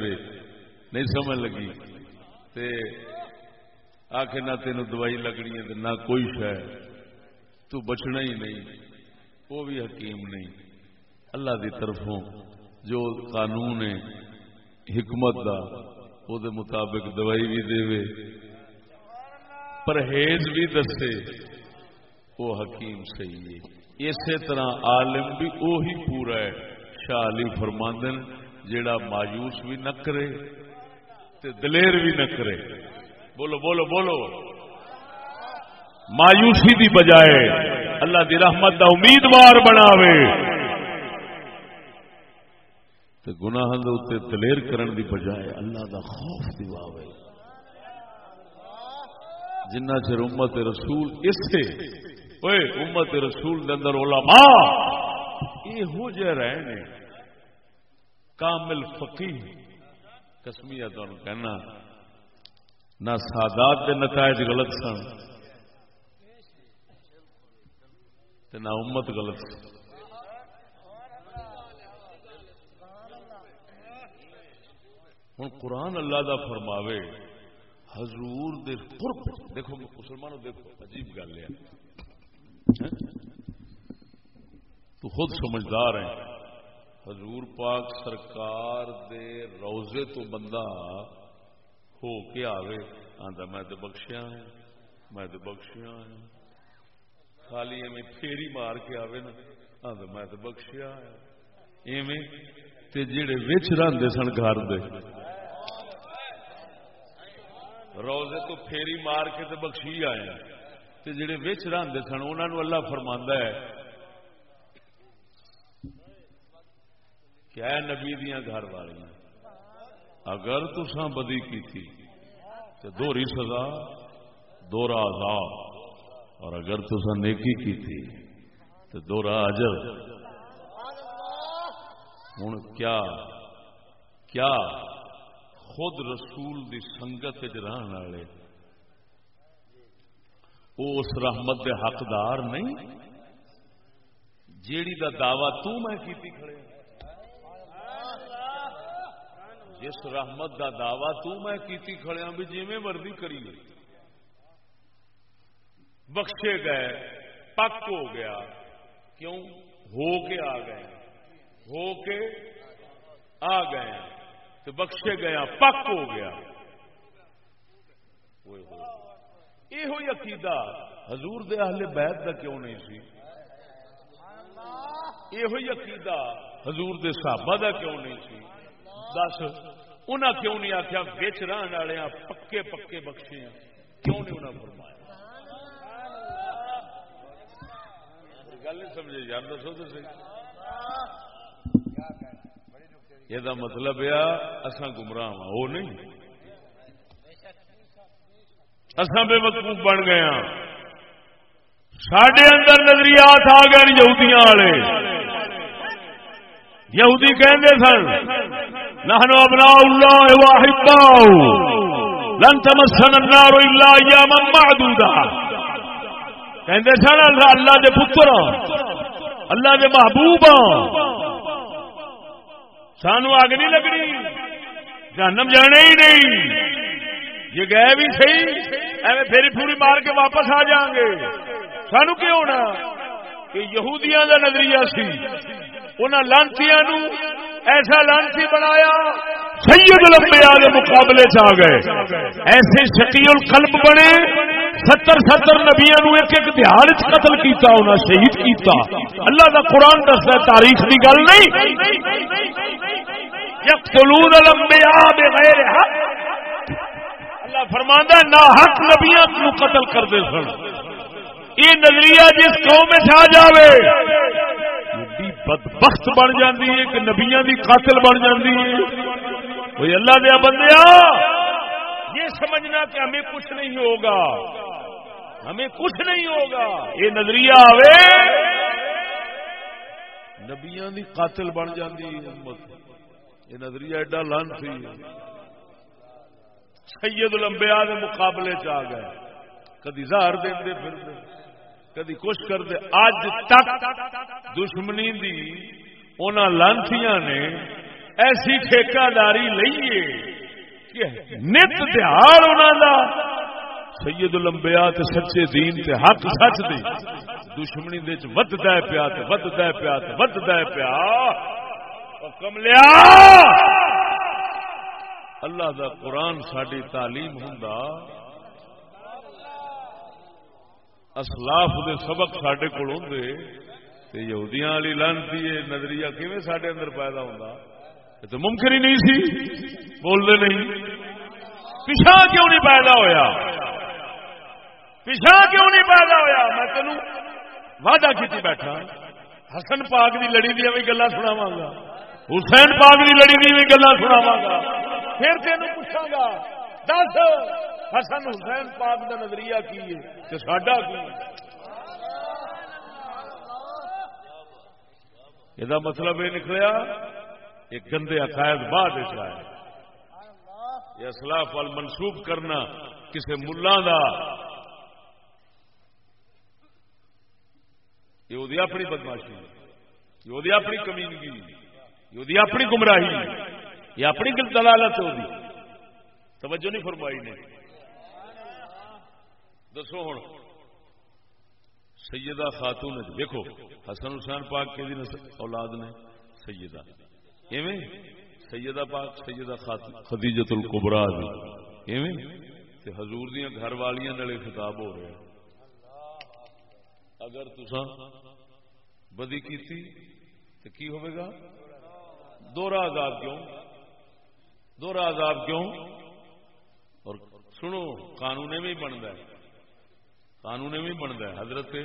نہیں سمجھ لگی۔ تے آخ نہ تین دوائی لگنی ہے نہ کوئی شہ تو بچنا ہی نہیں، وہ بھی حکیم نہیں۔ اللہ دی طرفوں جو قانون ہے، حکمت دا او دے مطابق دوائی بھی دے پرہیز بھی دسے، وہ حکیم صحیح ہے۔ اسی طرح عالم بھی وہی پورا ہے۔ شاہ علی فرماندن، جیڑا مایوس بھی نہ کرے، تے دلیر بھی نہ کرے۔ بولو بولو بولو۔ مایوسی دی بجائے اللہ دی رحمت دا امیدوار بناوے۔ تے گناہ دے دلیر کرن دی بجائے اللہ دا خوف دیواوے جنہ چر امت رسول اسے اوے امت رسول دے اندر علماء یہ ہو جے رہے کامل فقیہ، قسمیہ تو کہنا۔ نہ سادات دے نتائج غلط سن نہ امت غلط سن۔ ہوں قرآن اللہ دا فرماوے، حضور دے قرب۔ دیکھو، مسلمانوں، دیکھو، عجیب گل ہے۔ تو خود سمجھدار ہیں، حضور پاک سرکار دے روزے تو بندہ ہو کے آوے آندا میں تو بخشیا ہے میں تو بخشیا ہے خالی ایویں پھیری مار کے آوے نا آندا میں تو بخشیا ہے ایویں تے جڑے وچ رہندے سن گھر دے روزے تو پھیری مار کے تو بخشی آئے تے جڑے وچ رہندے سن انہاں نو اللہ فرماندا ہے کیا نبی دیاں گھر والیاں اگر تساں بدی کی تھی تو دوہری سزا دورا عذاب۔ اور اگر تساں نیکی کی تھی تو دورا اجر۔ ہوں کیا کیا خود رسول دی سنگت رہن والے؟ وہ اس رحمت دے حقدار نہیں؟ جیڑی دا دعوی تو میں کیتی کھڑے ہاں۔ جس رحمت دا دعوی تو میں کیتی کھڑے بھی جی میں وردی کری بخشے گئے، پک ہو گیا۔ کیوں؟ ہو کے آ گئے۔ ہو کے آ گئے۔ تو بخشے گیا پک ہو گیا۔ یہ عقیدہ۔ حضور دے اہل بیت دا کیوں نہیں سی؟ یہ ہوئی عقیدہ۔ حضور دے صحابہ دا کیوں نہیں سی؟ دس، انہاں کیوں نہیں آخیا بچ رہن والے پکے پکے بخشے ہیں؟ کیوں نہیں انہاں فرمایا؟ گل نہیں سمجھے، یار دسو تو صحیح۔ یہ مطلب ہے اصا گمراہ ہاں وہ نہیں۔ اصا بے وقوف بن گئے ہاں۔ سڈے اندر نظریات آ گئے یہودیاں والے۔ یہودی کہندے سن نحنو ابناء اللہ واحباؤ لن تمسن النار الا ایاما معدودا کہندے سن اللہ دے پتر اللہ دے محبوب سانو اگ نہیں لگنی. جہنم جانے ہی نہیں. یہ گئے بھی صحیح، ایویں پھر پوری مار کے واپس آ جائیں گے. سانو کی ہونا کہ یہودیاں دا نظریہ سی. انہاں لانتیاں نو ایسا لانتی بنایا سید لمبیا کے مقابلے چ آ گئے۔ ایسے شکی القلب بنے، ستر ستر نبیا نو ایک ایک دہاڑ چ قتل کیتا، انہاں شہید کیتا۔ اللہ دا قرآن دستا تاریخ کی گل نہیں۔ یقتلون الانبیاء بغیر حق۔ اللہ فرماندا نا حق نبیاں کو قتل کر دے سن۔ یہ نظریہ جس قوم میں آ جائے بدبخت بن جاتی ہے کہ نبیا کی قاتل بن جاتی ہے۔ کوئی اللہ دیا بندیا، یہ سمجھنا کہ ہمیں کچھ نہیں ہوگا۔ ہمیں کچھ نہیں ہوگا۔ یہ نظریہ آوے۔ نبیا کی قاتل بن جاتی ہے، امت۔ یہ نظریہ ایڈا لن سی سید لمبیا کے مقابلے چ آ گئے۔ کدی زہر دے پھر دے۔ کدی کچھ کرتے اج تک دشمنی دی ان لانتیاں نے ایسی ٹھیکاداری لئیے کہ نت دہاڑ انہوں دا۔ سید لمبیا سچے دین تے حق سچ دی۔ دشمنی دے ودتا ہے پیا ودتا ہے پیا ودتا ہے پیا۔ کملیا اللہ دا قرآن ساری تعلیم ہوں اسلاف دے سبق سڈے کول ہوں یہودیاں والی لانتی ہے، نظریہ کیون سڈے اندر پیدا ہوتا یہ تو ممکن ہی نہیں سی بولتے نہیں۔ پچھا کیوں نہیں پیدا ہویا؟ پچھا کیوں نہیں پیدا ہویا؟ میں تینوں وعدہ کی بیٹھا۔ حسن پاک دی لڑی دیا بھی گلا سناوا گا۔ حسین پاک دی لڑی دی بھی گلا سناوا گا۔ پھر تینوں پوچھا گا دس۔ ہاں، حسن حسین پاک کا نظریہ کی ہے ساڈا کی یہ مطلب یہ نکلیا ایک گندے عقائد بعد آئے۔ یہ اسلاف وال منسوب کرنا کسی ملا دا۔ یہ اپنی بدماشی یہ اپنی کمینگی یہ اپنی گمراہی یہ اپنی دلالت ہوگی توجہ نہیں فرمائی نے۔ دسو ہوں سیدہ خاتون دیکھو حسن حسین پاک کے دن اولاد نے سیدہ۔ ایویں سیدہ پاک، سیدہ خاتون خدیجت القبرا ایویں تے حضور دیا گھر والیاں نلے خطاب ہو رہے اگر تسا بدی کیتی تو کی ہوئے گا؟ دورا عذاب کیوں؟ دورا عذاب کیوں؟ اور سنو، قانون بھی بنتا ہے۔ قانون بھی بنتا ہے، حضرت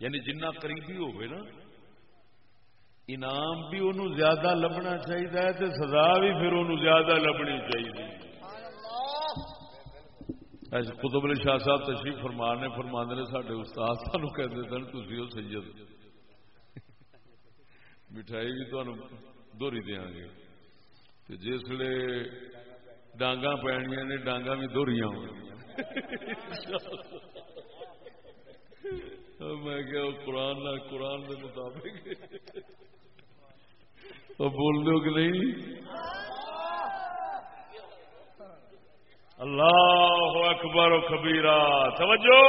یعنی جنہ قریبی ہوگی نا، انعام بھی انہوں زیادہ لبنا چاہیے تو سزا بھی پھر انہوں زیادہ لبنی چاہیے قطب علی شاہ صاحب تشریف فرمانے فرمانے نے سارے استاد سانو کہتے سن تھی وہ سید۔ مٹھائی بھی تمہیں دوری دیا گے۔ جسے ڈانگا پہنیا نے ڈانگا بھی دوریاں میں کیا قرآن قرآن کے مطابق بول دو کہ نہیں اللہ اکبر و کبیرا توجہ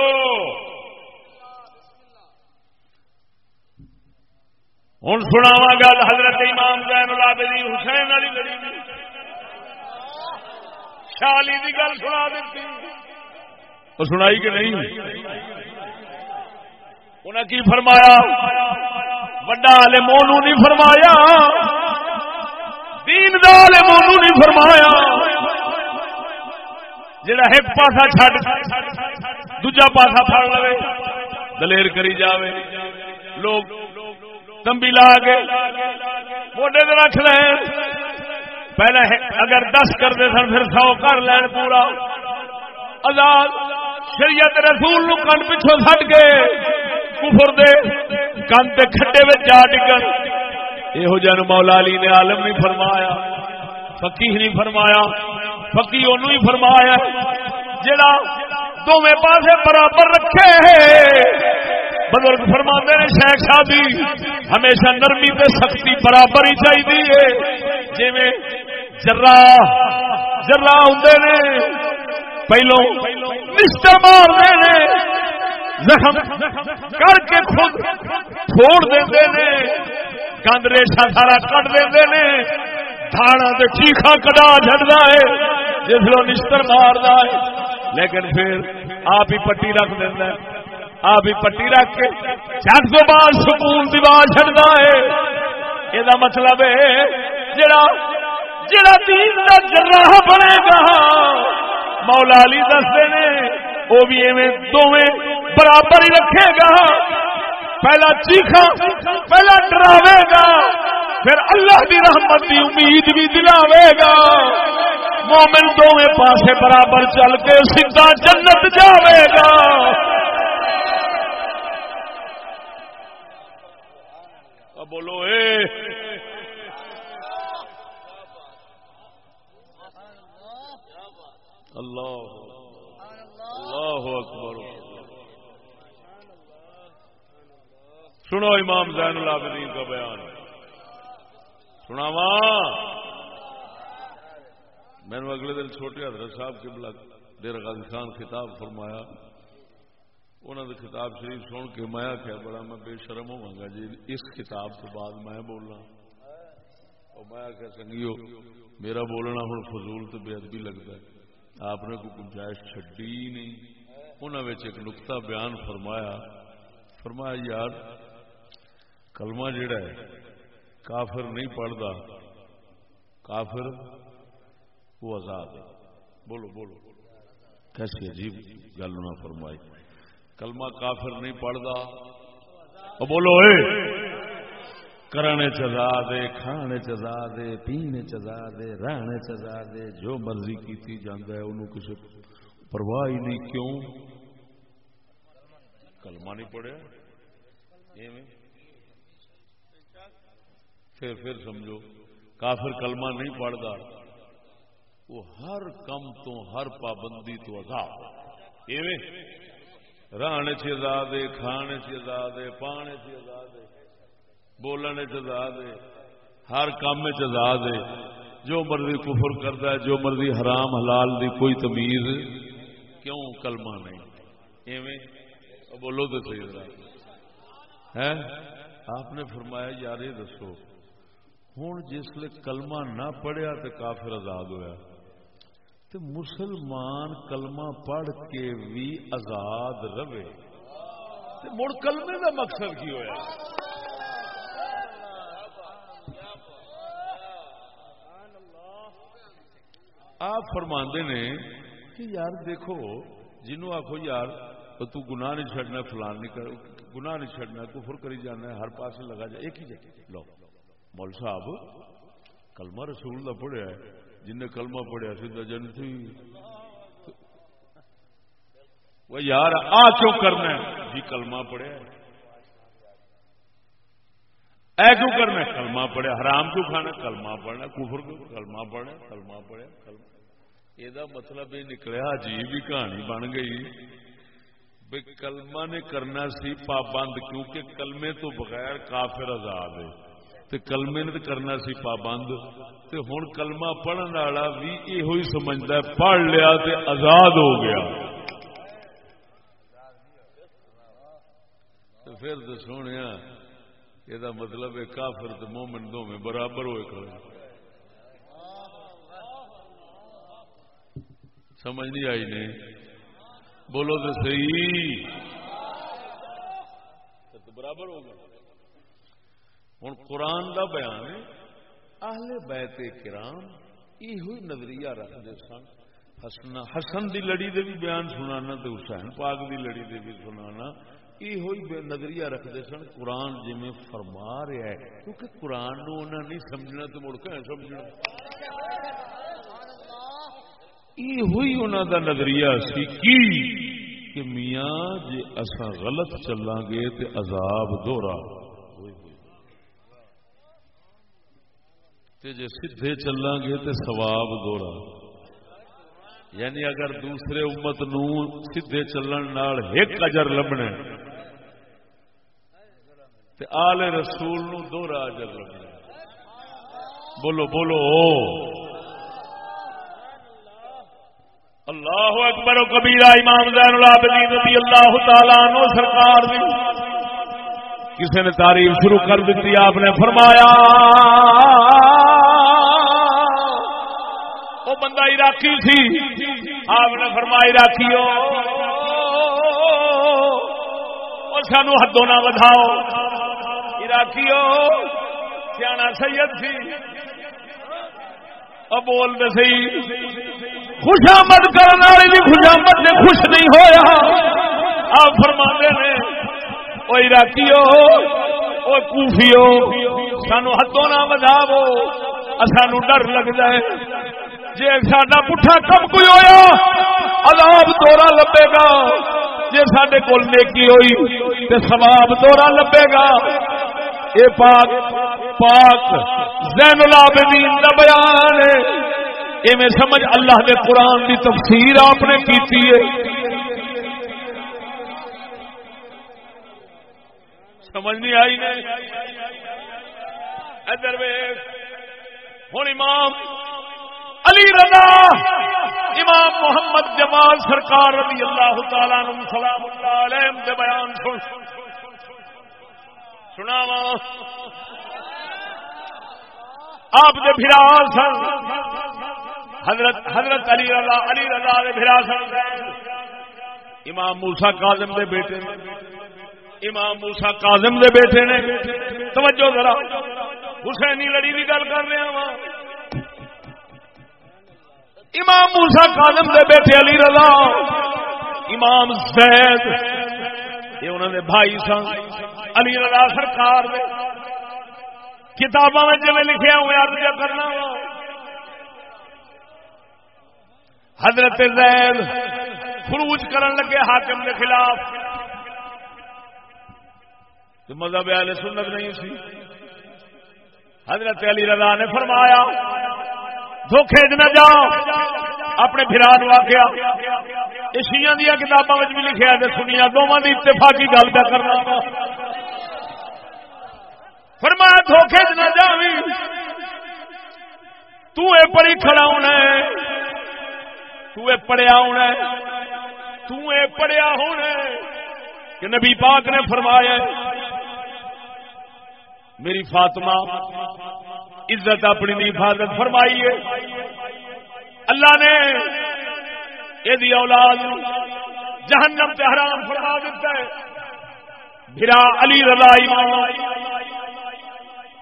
ہوں سناوا گل حضرت امام زین العابدین حسین علی والی شالی کی گل سنا دیتی۔ سنائی کہ نہیں؟ انہیں کی فرمایا؟ وڈا مونو نہیں فرمایا۔ دین مونو نہیں فرمایا۔ جڑا ایک پاسا چڈ دجا پاسا پڑ لو دلیر کری جاوے۔ لوگ تمبی لا کے موڈے رکھ لین۔ پہلے اگر دس کرتے سن، پھر سو کر لین پورا۔ آزاد، شریعت رسول نو کن پچھو سٹ کے کفر دے کن تے کھڈے میں جا ڈگن یہ جن مولا علی نے عالم نہیں فرمایا فقیح نہیں فرمایا فقی انہوں ہی فرمایا جڑا دونوں پاسے برابر رکھے بزرگ فرما نے، شیخ شادی جی، ہمیشہ نرمی تے سختی برابر ہی چاہیے جی جرا جرا ہوں نے، پہلو نشتر مارتے نے، زخم کر کے خود چھوڑ دے نے، گند ریشا سارا کٹ دے نے تھانا تو چیخا کٹا چڑھتا ہے جس لو نشتر مارتا ہے۔ لیکن پھر آپ ہی پٹی رکھ دینا آپ ہی پٹی رکھ کے چٹ تو بعد سکون دیوار چڑھتا ہے۔ یہ مطلب ہے جڑا جڑا دین کا جراح بنے گا۔ مولا علی دستے نے، وہ بھی ایویں دونیں برابر ہی رکھے گا۔ پہلا چیخا، پہلا ڈراوے گا۔ پھر اللہ دی رحمت دی امید بھی دلاوے گا۔ مومن دونوں پاسے برابر چل کے سیدا جنت جاوے گا۔ بولو اے اللہ اللہ اکبر سنو امام زین العابدین کا بیان سنا میں نے اگلے دن چھوٹے حضرت صاحب کے بلا ڈیرا غازی خان خطاب فرمایا انہوں نے خطاب شریف سن کے میں آخیا بڑا میں بے شرم ہوا گا جی اس کتاب کے بعد میں بولنا۔ اور میں آخیا سنگیو میرا بولنا ہوں فضول تو بے ادبی لگتا ہے۔ آپ نے کوئی گنجائش چڈی نہیں۔ انہوں ایک نقطہ بیان فرمایا۔ فرمایا، یار، کلمہ جڑا ہے، کافر نہیں پڑھتا کافر وہ آزاد ہے۔ بولو بولو۔ کیسی عجیب گل نہ فرمائی۔ کلمہ کافر نہیں پڑھتا بولو، اے! کرنے چزا دے کھانے چزا دے پینے چزا دے رہنے چزا دے جو مرضی کی جانا ہے انہوں کسی پرواہ ہی نہیں کیوں؟ کلمہ نہیں پڑھیا؟ پھر پھر سمجھو، کافر کلمہ نہیں پڑھتا وہ ہر کم تو ہر پابندی تو آزاد رہنے چزا دے کھانے چزا دے پانے چزا دے بولنے چزا دے ہر کام میں چزا دے جو مرضی کفر کرتا ہے، جو مرضی حرام حلال دی کوئی تمیز، کیوں کلمہ نہیں؟ ایویں؟ بولو تو صحیح ہے آپ نے فرمایا، یار یہ دسو ہوں جسل کلمہ نہ پڑھیا تو کافر آزاد ہویا۔ تو مسلمان کلمہ پڑھ کے بھی آزاد رہے۔ مڑ کلمے کا مقصد کی ہوا آپ فرماندے نے کہ یار دیکھو جنوں آخو یار، تو گناہ نہیں چڈنا فلان نہیں کر، گناہ نہیں چڈنا کفر کری جانا ہے، ہر پاس لگا جائے ایک ہی جگہ۔ لو، مول صاحب، کلمہ رسول کا پڑھیا ہے، جن نے کلمہ پڑھیا سیدھا جنتی وہ یار، آ کیوں کرنا ہے؟ جی کلمہ پڑھیا ہے۔ اے کیوں کرنا کلمہ پڑھے، حرام کیوں کھانا کلمہ پڑھنا، کفر کیوں؟ کلمہ پڑھنا کلمہ پڑھے یہ مطلب یہ نکلیا، عجیب ہی کہانی بن گئی۔ بھائی کلمہ نے کرنا سی پابند، کیونکہ کلمے تو بغیر کافر آزاد ہے۔ تے کلمے نے کرنا سی پابند۔ تے ہوں کلمہ پڑھن والا بھی یہ سمجھتا ہے، پڑھ لیا تے آزاد ہو گیا۔ پھر تو سونے یہ مطلب ہے کافر تو مومن دو میں برابر ہوئے کھڑے سمجھ نہیں آئی نہیں بولو تو صحیح تو برابر ہو گئے ہوں قرآن دا بیان اہل بیت کرام یہ نظریہ رکھتے سن حسن حسن دی لڑی دے بھی بیان سنانا تو حسین پاک دی لڑی دے بھی سنانا یہ بے نظریہ رکھتے سن، قرآن جی میں فرما رہا ہے، کیونکہ قرآن نو انہیں نہیں سمجھنا تو مڑ کے سمجھنا۔ یہ ہوئی انہوں دا نظریہ سی کی؟ کہ میاں جی اصا غلط چلاں گے تے عذاب دوہرا تے جے سیدھے چلاں گے تے ثواب دوہرا یعنی اگر دوسرے امت نو سیدھے چلن نال ایک اجر لبنا تے آل رسول نو دوہرا اجر لبنا بولو بولو۔ اللہ اکبر و کبیرہ امام زین العابدین رضی اللہ تعالیٰ عنہ سرکار دی۔ کسی نے تعریف شروع کر دیتی، آپ نے فرمایا وہ بندہ عراقی سی آپ نے فرمایا عراقی ہو سانو حدوں نہ بدھاؤ عراقی ہو سیاح سید سی بول دے سی خوشامد کرنے والی بھی خوشامد سے خوش نہیں ہویا۔ آپ فرما نے وہ عراقی ہو وہ کوفیو سانو ہاتھوں نہ بداو سانو ڈر لگتا ہے۔ جی سڈا پٹھا کم کوئی ہویا، عذاب دورا لبے گا۔ جی سڈے کول نیکی ہوئی تو سواب دورا لبے گا۔ اے پاک پاک، زین العابدین دا بیان ہے۔ ایویں سمجھ اللہ دے قرآن دی تفسیر آپ نے کیتی ہے۔ سمجھ نہیں آئی؟ نے ادھر ہوں امام علی رضا! امام محمد جمال سرکار رضی اللہ تعالی عنہ سلام اللہ علیہ دے بیان سن۔ سناوا آپ دے بھرا سن۔ حضرت حضرت علی رضا علی رضا دے بھرا سن۔ امام موسا کاظم دے بیٹے نے۔ امام موسا کاظم دے بیٹے نے۔ توجہ ذرا۔ حسینی لڑی بھی گل کر رہا وا امام موسا کاظم دے بیٹے علی رضا، امام زید، یہ انہوں نے بھائی سن، علی رضا سرکار دے۔ کتابوں میں جی لکھیا ہوا ارد کرنا حضرت زید خروج کرن لگے حاکم کے خلاف۔ مذہب اہل سنت نہیں سی۔ حضرت علی رضا نے فرمایا دھوکھے نہ جاؤ۔ اپنے پھرا نو آخیا شیا دیا کتابوں میں بھی لکھا سنیا، دونوں کی اتفاقی گل کا کرنا۔ فرمایا، دھوکھے چ نہ جاوی تے پڑھی کھڑا ہونا ہے۔ تے پڑھیا ہونا ہے۔ تے پڑھیا ہونا ہے۔ کہ نبی پاک نے فرمایا میری فاطمہ عزت اپنی دی حفاظت فرمائی ہے۔ اللہ نے یہ اولاد جہنم سے حرام فرما دیتا ہے۔ بھرا علی رضا امام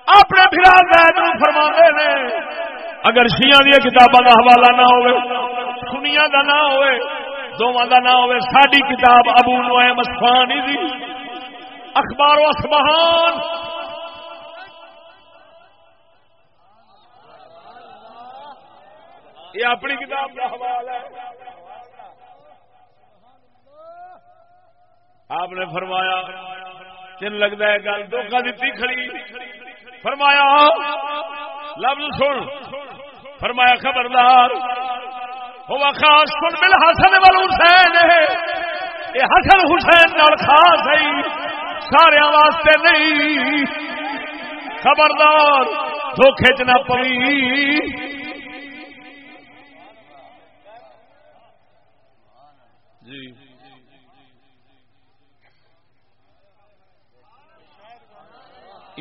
اپنے پھرا زید فرما نے۔ اگر شیعہ دیا کتابوں کا حوالہ نہ ہوئے سنیا کا نہ ہوئے دونوں کا نہ ہوئے ساری کتاب ابو نوائم اسفان ہی دی۔ اخبار و اسبہان یہ اپنی کتاب کا حوالہ ہے۔ آپ نے فرمایا چن لگتا ہے گل دھوکہ دیتی کھڑی، فرمایا، لفظ سن۔ فرمایا، خبردار، ہوا خاص سن۔ مل حسن وال حسین یہ حسن حسین نال خاص ہے۔ سارے واسطے نہیں۔ خبردار دھوکھے چ نہ پوی جی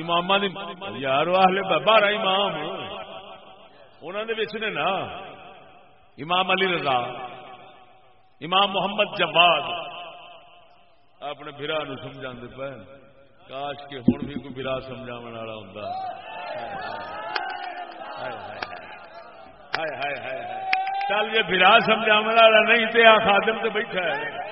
امام یار بارہ امام. انہوں نے نا. امام علی رضا، امام محمد جواد. اپنے برا نو سمجھا پے. کاش کے ہوں بھی کوئی برا سمجھا والا ہوں چل، یہ برا سمجھا والا نہیں تو آ خادم تو بیٹھا ہے۔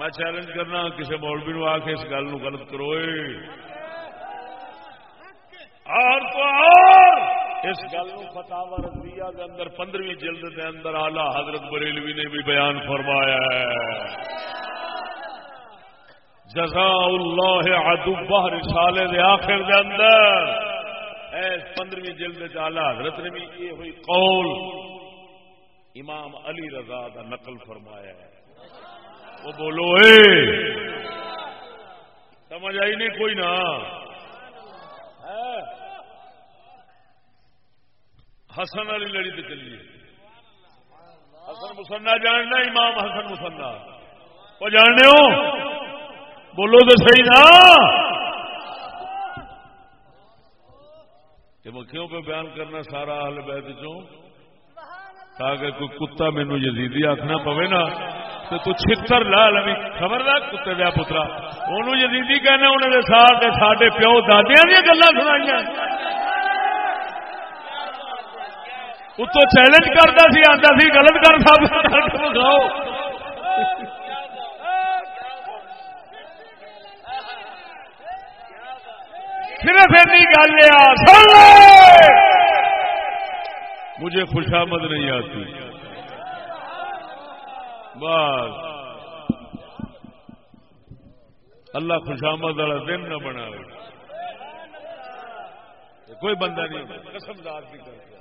میں چیلنج کرنا، کسی مولوی نو آ کے اس گل نو غلط کرو اور تو اور اس گل فتح رضیہ کے اندر پندرہویں جلد کے اندر آلہ حضرت بریلوی نے بھی بیان فرمایا ہے۔ جزا اللہ ادبہ رسالے دے آخر دے اندر۔ پندرہویں جلد آلہ حضرت نے بھی یہ ہوئی قول۔ امام علی رضا کا نقل فرمایا ہے۔ وہ بولو، اے! سمجھ آئی نہیں کوئی نا؟ حسن والی لڑی تو چلیے حسن مسنا جاننا امام حسن مسنا وہ جاننے ہو؟ بولو تو صحیح نا۔ میں کیوں پہ بیان کرنا سارا حل بیت چوں؟ تاکہ کوئی کتا مینو یزیدی آخنا پوے نا تو تو چھتر لا لوی خبر دا کتے دیا پترا انہوں یزیدی کہنا انہوں نے سارے سارے پیو دادیا دیا گلا سنائی اتو چیلنج کرتا سی آتا سی غلط کر سب بتاؤ صرف ایسی گل آ مجھے خوشامد نہیں آتی۔ بس۔ اللہ خوشامد والا دن نہ بنا کوئی بندہ نہیں قسم دار بھی کرتا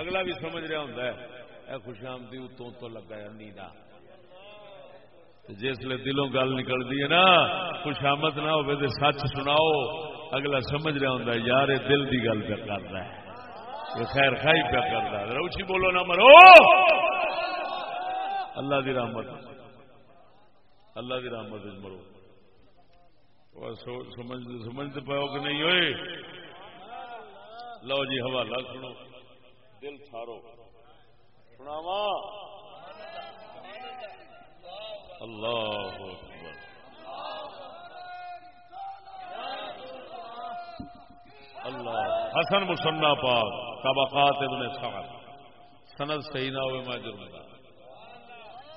اگلا بھی سمجھ رہا ہوں اے خوشامدی اتوں تو لگا نیلا جسے دلوں گل نکلتی ہے نا، خوشامد نہ ہو سچ سناؤ۔ اگلا سمجھ رہا ہوں یار دل کی گل پہ کرتا ہے۔ خیر خائی پہ کرتا روچی بولو نہ مرو۔ اللہ دی رحمت۔ اللہ دی رحمت مرو۔ سمجھتے پاؤ کہ نہیں ہوئے؟ لو جی حوالہ سنو۔ دل تھارو۔ سناوا اللہ اللہ۔ حسن مسنا پاک۔ طبقات ابن سعد۔ سند صحیح نہ ہوئے میں جرم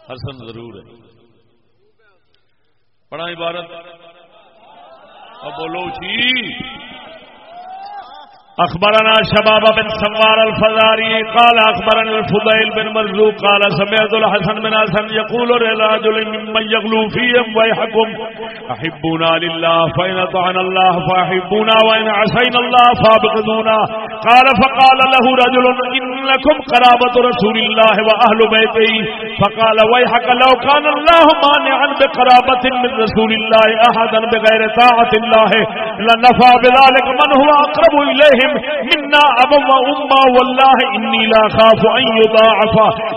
حسن ضرور ہے۔ پڑھا عبارت۔ اب بولو جی۔ اخبرنا شباب بن سوار الفزاري قال اخبرنا الفضيل بن مرزوق قال سمعت الحسن بن حسن يقول لرجل ممن يغلو فيهم ويحكم احبونا لله فان طعنا الله فاحبونا وان عصينا الله فابغضونا. قال فقال له رجل انكم قرابه رسول الله واهل بيته فقال ويحك لو كان الله مانعا بقرابه من رسول الله احدا بغير طاعه الله لنفى بذلك من هو اقرب اليهم منا أبا وأما والله إني لا خاف أن يضاعف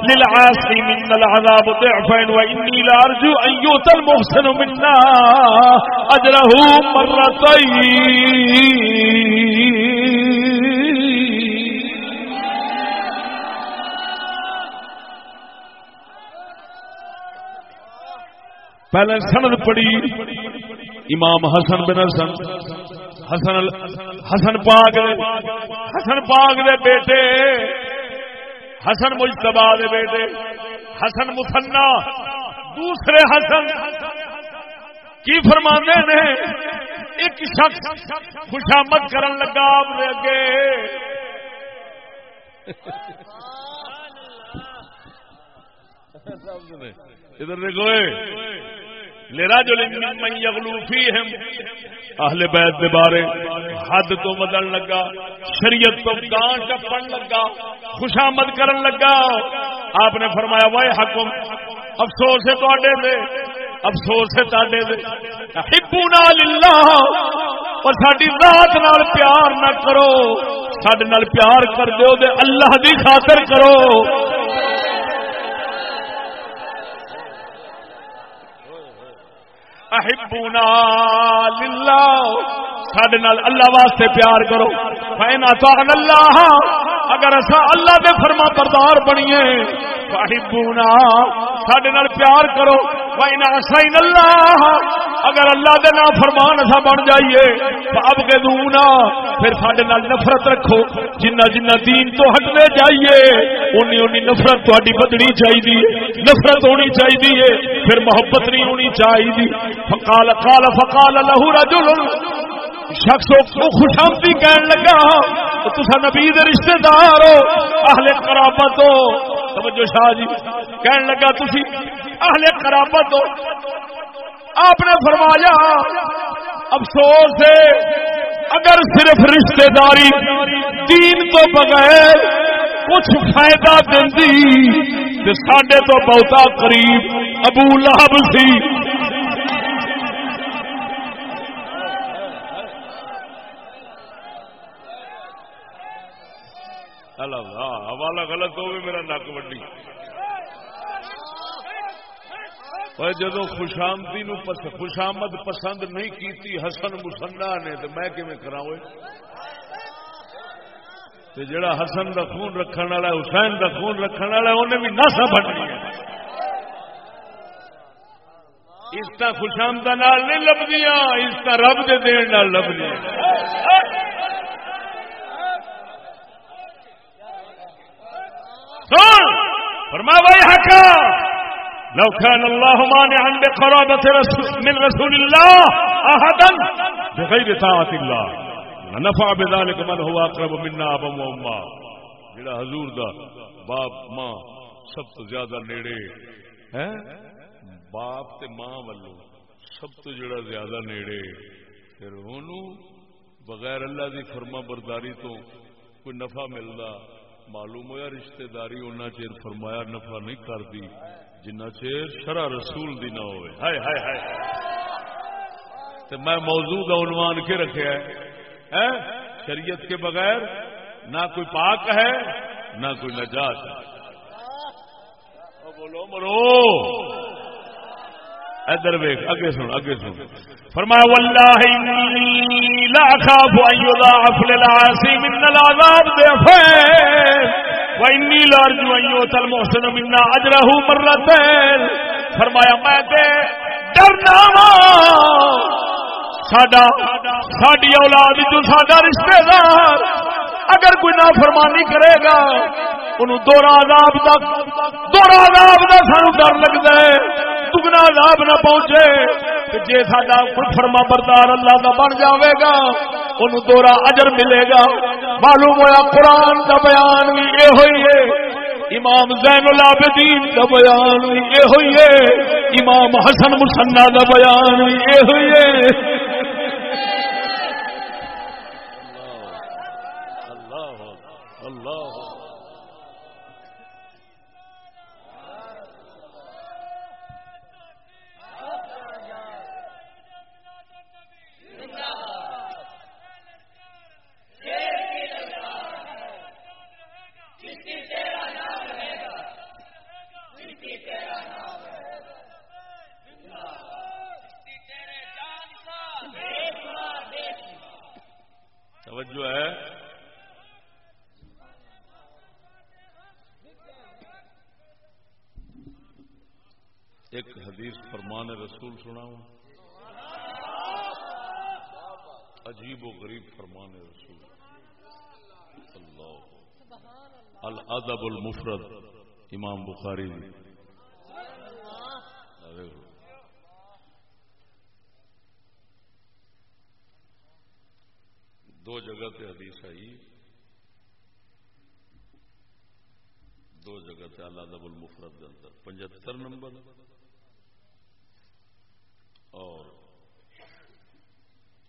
للعاصي منا العذاب ضعفين وإني لا أرجو أن يؤتى المحسن منا أجره مرتين پہلے سند پڑی امام حسن بن حسن حسن حسن پاک حسن پاک دے بیٹے، حسن مجتبا دے بیٹے، حسن مسنا دوسرے حسن، کی فرما نے؟ ایک شخص خوشامد کرن لگا آپ دے اگے۔ ادھر دیکھو لیرا جو یغلو فیہم اہل بیت دے بارے حد تو بدل لگا، شریعت تو گان ٹپن لگا خوشامد کرن لگا۔ آپ نے فرمایا وہ حکم، افسوس ہے تے افسوس ہے تے دے۔ حبونا للہ، اور ساری ذات نال پیار نہ کرو سڈے نال پیار کر دیو دے اللہ دی خاطر کرو۔ احبونا للہ سڈے اللہ واسطے پیار کرو. فینا تو اللہ اگر اصا اللہ دے فرما بردار بنیے فاحبونا سڈے نال پیار کرو. وائنا سائن اللہ اگر اللہ دے نام فرمان اصا بن جائیے اب کے دونا پھر سڈے نال نفرت رکھو. جنہ جنہ دین تو ہٹنے جائیے، اونی اونی نفرت تاری بدنی چاہیے نفرت ہونی چاہیے پھر محبت نہیں ہونی چاہیے فقال، قال، فقال له رجل، شخص خوش آمدی کہن لگا تصا نبی رشتے دار ہو، اہل قرابت ہو. توجہ شاہ جی کہن لگا تھی اہل قرابت ہو۔ آپ نے فرمایا، افسوس ہے، اگر صرف رشتے داری دین تو بغیر کچھ فائدہ دیں سڈے تو بہتا قریب ابو لہب سی۔ حوالہ غلط ہو میرا نک وڈی۔ جدو خوشامدی نو خوشامد پسند نہیں کیتی حسن مسنا نے، تو میں کیون کرا جڑا حسن کا خون رکھنے والا حسین کا خون رکھنے والا انہیں بھی نسا بننی ہے۔ اس کا خوشامدہ نہیں لبدیاں اس کا رب دے دین لبدیاں فرما بھائی حق لو كان الله مانعا بقرابة رسول من رسول الله أحدا بغير طاعة الله لنفع بذلك من هو أقرب منا أبا وأما جڑا حضور دا باپ ماں سب تو زیادہ نیڑے۔ ہے باپ تے ماں والو سب تو جڑا زیادہ نیڑے۔ پھر انہوں بغیر اللہ دی فرما برداری تو کوئی نفع ملتا معلوم ہوا رشتہ داری اُنہ چیر فرمایا نفع نہیں کرتی جنہ چیر شرع رسول دی نہ ہوئے۔ ہائے ہائے ہائے۔ تو میں موضوع کا عنوان کے رکھے ہے۔ شریعت کے بغیر نہ کوئی پاک ہے نہ کوئی نجات ہے۔ بولو مرو۔ ادھر ویخ اگے سن اگے سن۔ فرمایا، واللہ انی لا اخاف ان یضاعف للعاصی من العذاب ضعفین وانی لا ارجو ان یؤت المحسن منا اجره مرتين فرمایا، میں تے ڈرنا ساڈا، ساڈی اولاد جو ساڈا رشتہ دار اگر کوئی نافرمانی کرے گا، انہوں دورا عذاب دا دورا عذاب دا سانو ڈر لگدا ہے۔ دگنا عذاب نہ پہنچے جی سا کوئی فرما بردار اللہ کا بن جاوے گا ان دورا اجر ملے گا۔ معلوم ہوا قرآن کا بیان بھی یہ ہوئی ہے، امام زین العابدین کا بیان بھی یہ ہوئی ہے، امام حسن مسنا کا بیان بھی یہ ہوئی ہے۔ جو ہے ایک حدیث فرمان رسول سنا ہوں عجیب و غریب فرمان رسول۔ اللہ۔ الادب المفرد، امام بخاری دو جگہ تے حدیث آئی۔ دو جگہ تے الادب المفرد اندر۔ پچہتر نمبر۔ اور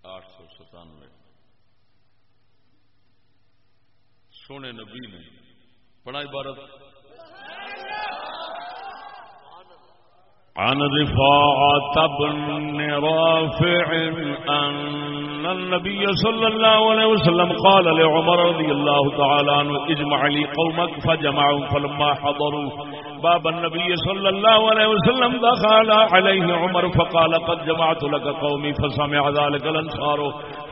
آٹھ سو ستانوے۔ سونے نبی نے بڑا عبارت۔ عن رفاعة بن رافع أن النبي صلى الله عليه وسلم قال لعمر رضي الله تعالى عنه، اجمع لي قومك. فجمعهم، فلما حضروا، باب النبي صلى الله عليه وسلم دخل عليه عمر، فقال قد جمعت لك قومي فسمع ذلك الانصار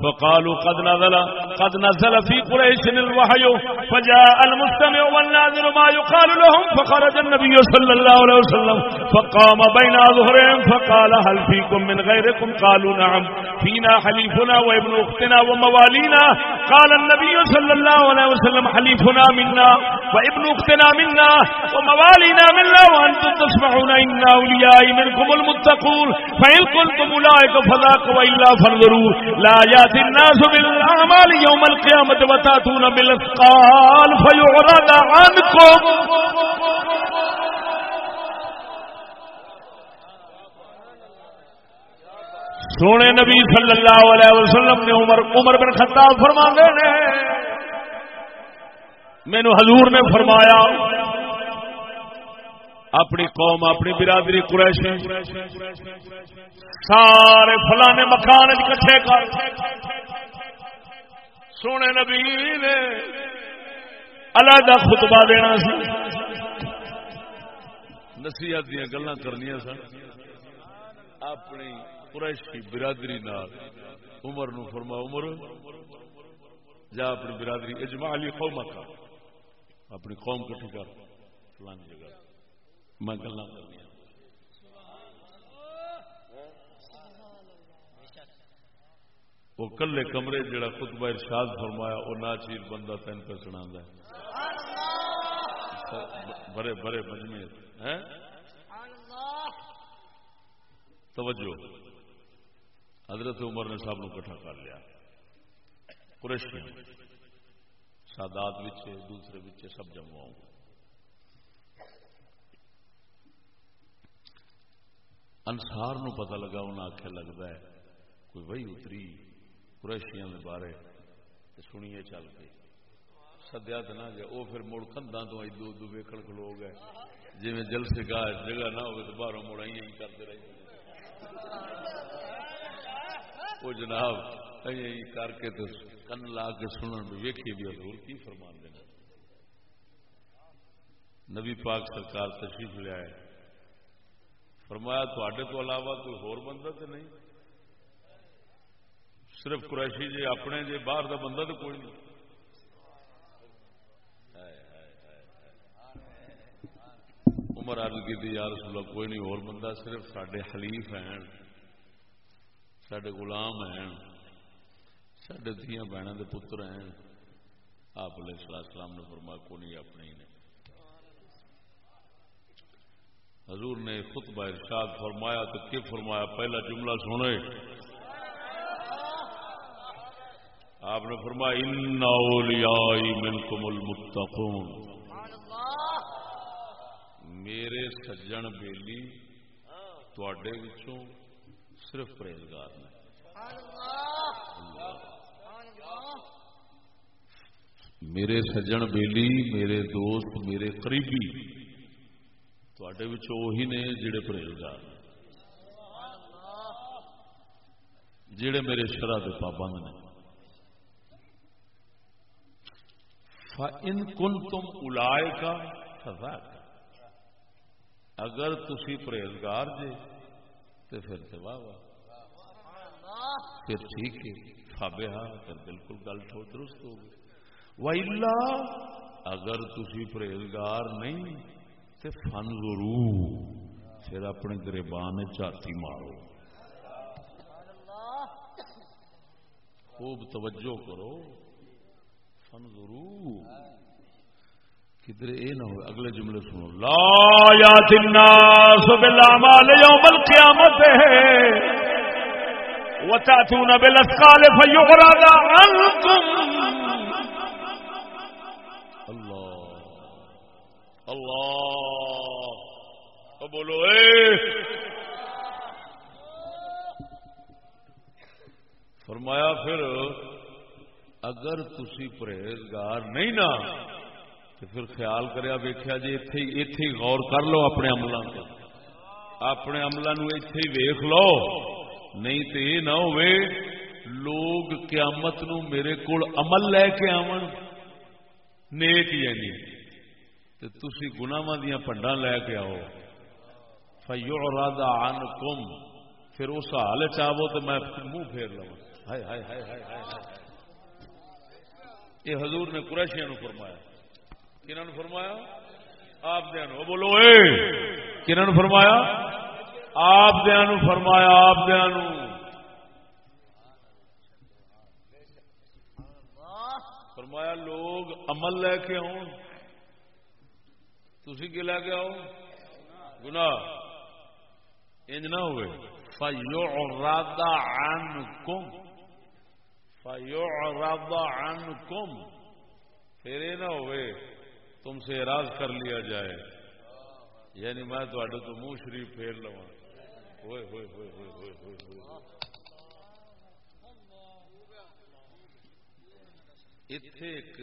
فقالوا قد نزل قد نزل في قريش الوحي، فجاء المستمع والناظر ما يقال لهم، فخرج النبي صلى الله عليه وسلم، فقام بين أظهرهم فقال هل فيكم من غيركم قالوا نعم. فينا حليفنا وابن أختنا وموالينا قال النبي صلى الله عليه وسلم حليفنا منا وابن أختنا منا وموالينا منا وأنتم تسمعون إن أولياء منكم المتقون. فإن قلتم أولئك فذاك وإلا فانظروا. لا يأتي الناس بالأعمال يوم القيامة وتأتون بالأثقال فيعرض عنكم سونے نبی صلی اللہ علیہ وسلم نے عمر عمر بن خطاب فرما نے۔ مینو حضور نے فرمایا، اپنی قوم، اپنی برادری قریش سارے فلانے مکان کٹھے کر۔ سونے نبی نے علیحدہ خطبہ دینا سی۔ نصیحت دیا گلا کرنی سن۔ اپنی قریشی برادری نال۔ عمر نو فرما عمر جا اپنی برادری اجماع علی قوم کا اپنی قوم کٹھی کر فلانی جگہ۔ میں گلا کرنی وہ کلے کمرے جڑا خطبہ ارشاد فرمایا وہ ناچیر بندہ تین پہ سنا بڑے بڑے مجمے ہیں۔ توجہ۔ حضرت عمر نے سب کٹھا کر لیا۔ قریشی سادات بچے دوسرے بچے سب جمع انسار نو پتہ لگا انہیں آخیا لگتا ہے، کوئی وہی اتری قریشیاں کے بارے سنیے چل کے۔ سدیا تو نہ گیا وہ پھر مڑ کندھا تو ادو ادو ویکن کھلو گئے۔ جی جلسے گاہ جگہ نہ ہو تو باہروں مڑ آئی کرتے رہے وہ جناب کر کے تو کن لا کے سنن بھی ویکھیے بھی حضور کی فرمان دینا۔ نبی پاک سرکار تشریف لیا ہے فرمایا تھوڑے تو علاوہ کوئی ہور بندہ تو نہیں؟ صرف قریشی جی اپنے جی باہر دا بندہ تو کوئی نہیں۔ عمر عرض کی تھی یار رسول اللہ، کوئی نہیں، اور بندہ صرف سڈے حلیف ہیں سڈے غلام ہیں سڈے دیا بہنوں کے پتر ہیں. آپ علیہ السلام نے فرما کو نہیں، اپنے ہی نے. حضور نے خطبہ ارشاد فرمایا تو کہ فرمایا؟ پہلا جملہ سنے آپ نے فرمایا، ان اولیائی منکم المتقون. میرے سجن بیلی صرف پرہیزگار نے میرے سجن بیلی، میرے دوست، میرے قریبی وہی نے جڑے پرہیزگار جڑے میرے شرح کے پابند نے۔ ان کن تم الائے کا سزا اگر تھی پرہیزگار جے تو پھر تو واہ واہ۔ پھر ٹھیک ہے فابے ہاں پھر بالکل گل ٹھو درست ہو گئی۔ ویلا اگر تھی پرہیزگار نہیں تو فن ضرور، پھر اپنے گریبان چاتی مارو۔ خوب توجہ کرو، فن ضرور۔ کدھر یہ نہ ہو اگلے جملے سنو۔ لا یا الناس یوم القیامت وتاتون اللہ۔ اللہ۔ بولو اے۔ فرمایا پھر، اگر تسی پرہیزگار نہیں نا تو پھر خیال کریا ویخیا جی اتے غور کر لو اپنے عملوں کو اپنے عملوں اتے ویخ لو۔ نہیں تو یہ نہ ہو لوگ قیامت نو میرے کو عمل لے کے آن نیک یعنی جی۔ تو تھی گناواں دیا پنڈا لے کے آؤ۔ فیو رادا ان کم پھر اس حال چاہو تو میں منہ پھیر لوا ہائے ہائے ہائے ہائے ہائے۔ یہ حضور نے قریشیا نو فرمایا۔ کنہوں نے فرمایا؟ آپ دیا نو بولو اے کنہوں نے فرمایا؟ آپ دیا نو فرمایا، آپ دیا نو فرمایا، لوگ عمل لے کے آؤ تھی کی لے کے آؤ گنا انج نہ ہوئے۔ فیو رادا ان کم فیو رادا ان کم پھر یہ نہ ہوئے۔ تم سے اراض کر لیا جائے۔ یعنی میں تو منہ شریف پھیر لوا ہوئے ہوئے ہوئے ہوئے ہوئے ہوئے ہوئے۔ اتے ایک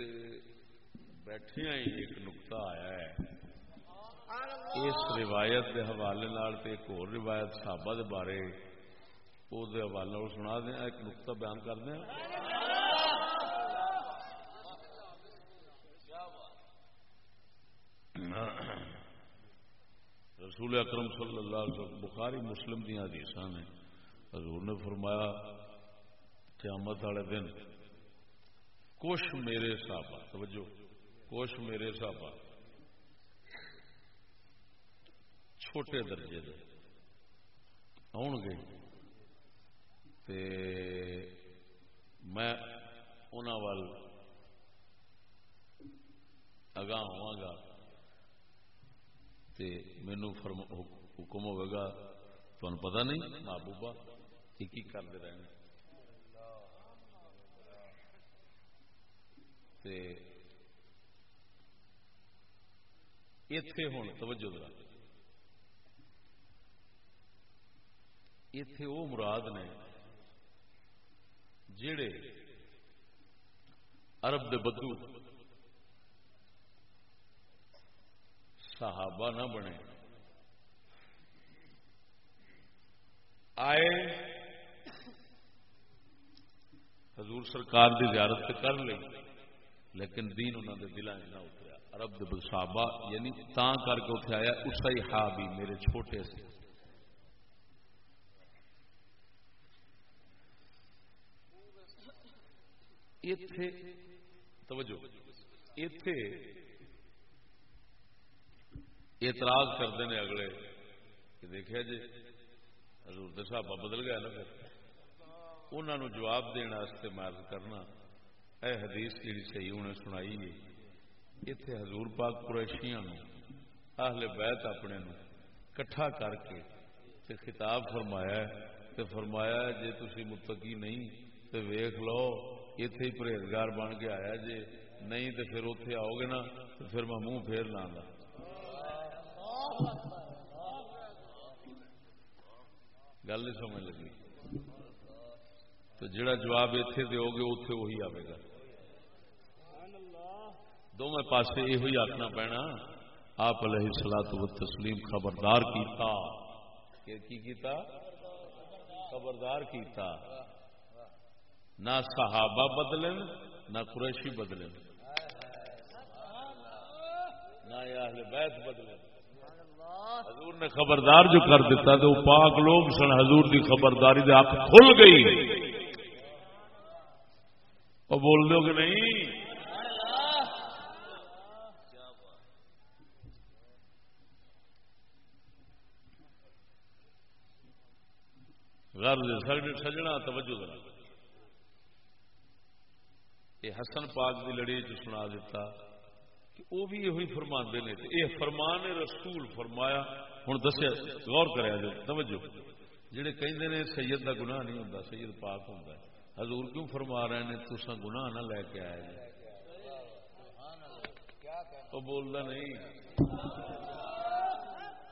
بیٹھیا ہی ایک نقطہ آیا ہے۔ اس روایت کے حوالے ایک اور روایت صحابہ دے بارے وہ حوالے سنا دیا ایک نقطہ بیان کر دیا رسول اکرم صلی اللہ علیہ وسلم، بخاری مسلم دیا حدیث نے۔ حضور نے فرمایا، قیامت والے دن کچھ میرے صحابہ، توجہ کچھ میرے صحابہ، چھوٹے درجے دے آن گے۔ تے میں انہوں اگاں ہوا گا۔ تے مینو فرم حکم ہوئے گا تمہیں پتا نہیں، محبوبہ یہ کی کرتے رہے تے اتے ہوں توجہ دار اتے وہ مراد نے جڑے عرب دے بدو صحابہ نہ بنے۔ آئے، حضور سرکار دی زیارت کر لی، لیکن دین انہوں دے دلان نہ اتریا۔ عرب دے صحابہ یعنی تاں کر کے اتنے آیا اسی ہا بھی میرے چھوٹے سے۔ اتے توجہ اتے اعتراض کرتے ہیں اگلے کہ دیکھا جی حضور دسابا بدل گیا نا پھر۔ انہوں جواب دینے مارد کرنا، اے حدیث جی صحیح انہیں سنائی ہے اتے حضور پاک قریشیاں اہل بیت اپنے نو کٹھا کر کے تے خطاب فرمایا تے فرمایا جے تسی متقی نہیں تے ویخ لو اتے ہی پرہیزگار بن کے آیا جی نہیں تو پھر اتے آؤ گے نا تو پھر میں منہ پھیر لا گل نہیں سمجھ لگی۔ تو جڑا جواب اتے دو گے اتے وہی آئے گا۔ دونوں پاس یہ آخنا پینا، آپ علیہ سلاح و تسلیم خبردار کیتا۔ کی کیتا؟ خبردار کیتا۔ نہ صحابہ بدلن، نہ قریشی بدلن۔ نہ اہل بیت بدلن۔ حضور نے خبردار جو کر دیتا تو پاک لوگ سن حضور کی خبرداری دے آپ کھل گئی. اور بول دو کہ نہیں؟ غرض سجنا، توجہ یہ حسن پاک کی لڑی چ سنا دیتا وہ بھی یہ فرما نے یہ فرمان رسول فرمایا ہوں دسیا، غور کرا توجہ۔ جہے کہتے ہیں سید کا گناہ نہیں ہوتا سید پاک ہوتا حضور کیوں فرما رہے ہیں تسا گناہ نہ لے کے آئے جی وہ بولتا نہیں۔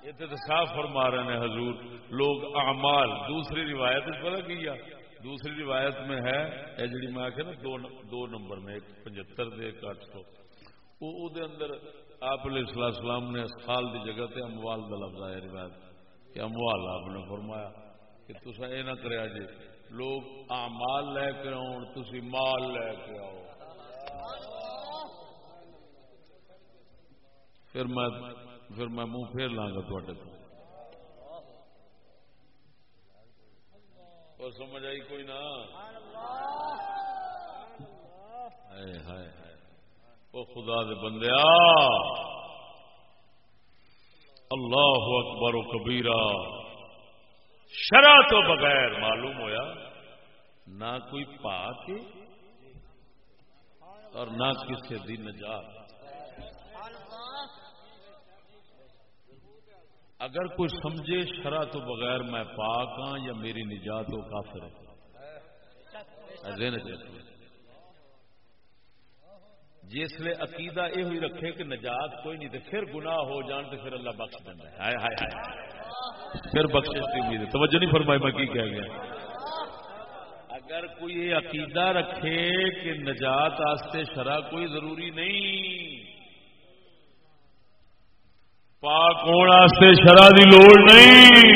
یہ تو صاف فرما رہے ہیں حضور۔ لوگ اعمال، دوسری روایت پتا کی دوسری روایت میں ہے یہ جی میں آخر نا، دو دو نمبر میں، ایک پچہتر دے، ایک اٹھ سو۔ وہ اندر آپ علیہ السلام السلام نے سال دی جگہ تے اموال کا لفظ آیا روایت کہ اموال آپ نے فرمایا کہ تصا یہ نہ کریا جی لوگ آمال لے کے آؤ تھی مال لے کے آؤ پھر میں پھر میں منہ پھیر لاں گا تھوڑے کو اور سمجھ آئی کوئی نہ؟ ہائے ہائے۔ وہ خدا دے بندیا اللہ اکبر و کبیرہ۔ شرع تو بغیر معلوم ہویا، نہ کوئی پاک اور نہ کسی دی نجات۔ اگر کوئی سمجھے شرع تو بغیر میں پاک ہاں یا میری نجات ہو کافر ہے۔ جس لیے عقیدہ یہ ہوئی رکھے کہ نجات کوئی نہیں تو پھر گناہ ہو جان تو پھر اللہ بخش دینا ہے۔ ہائے ہائے ہائے۔ پھر بخش کی امید ہے۔ توجہ نہیں فرمائی میں کی کہہ گیا۔ اگر کوئی یہ عقیدہ رکھے کہ نجات آستے شرع کوئی ضروری نہیں، پاک ہونے شرع دی لوڑ نہیں،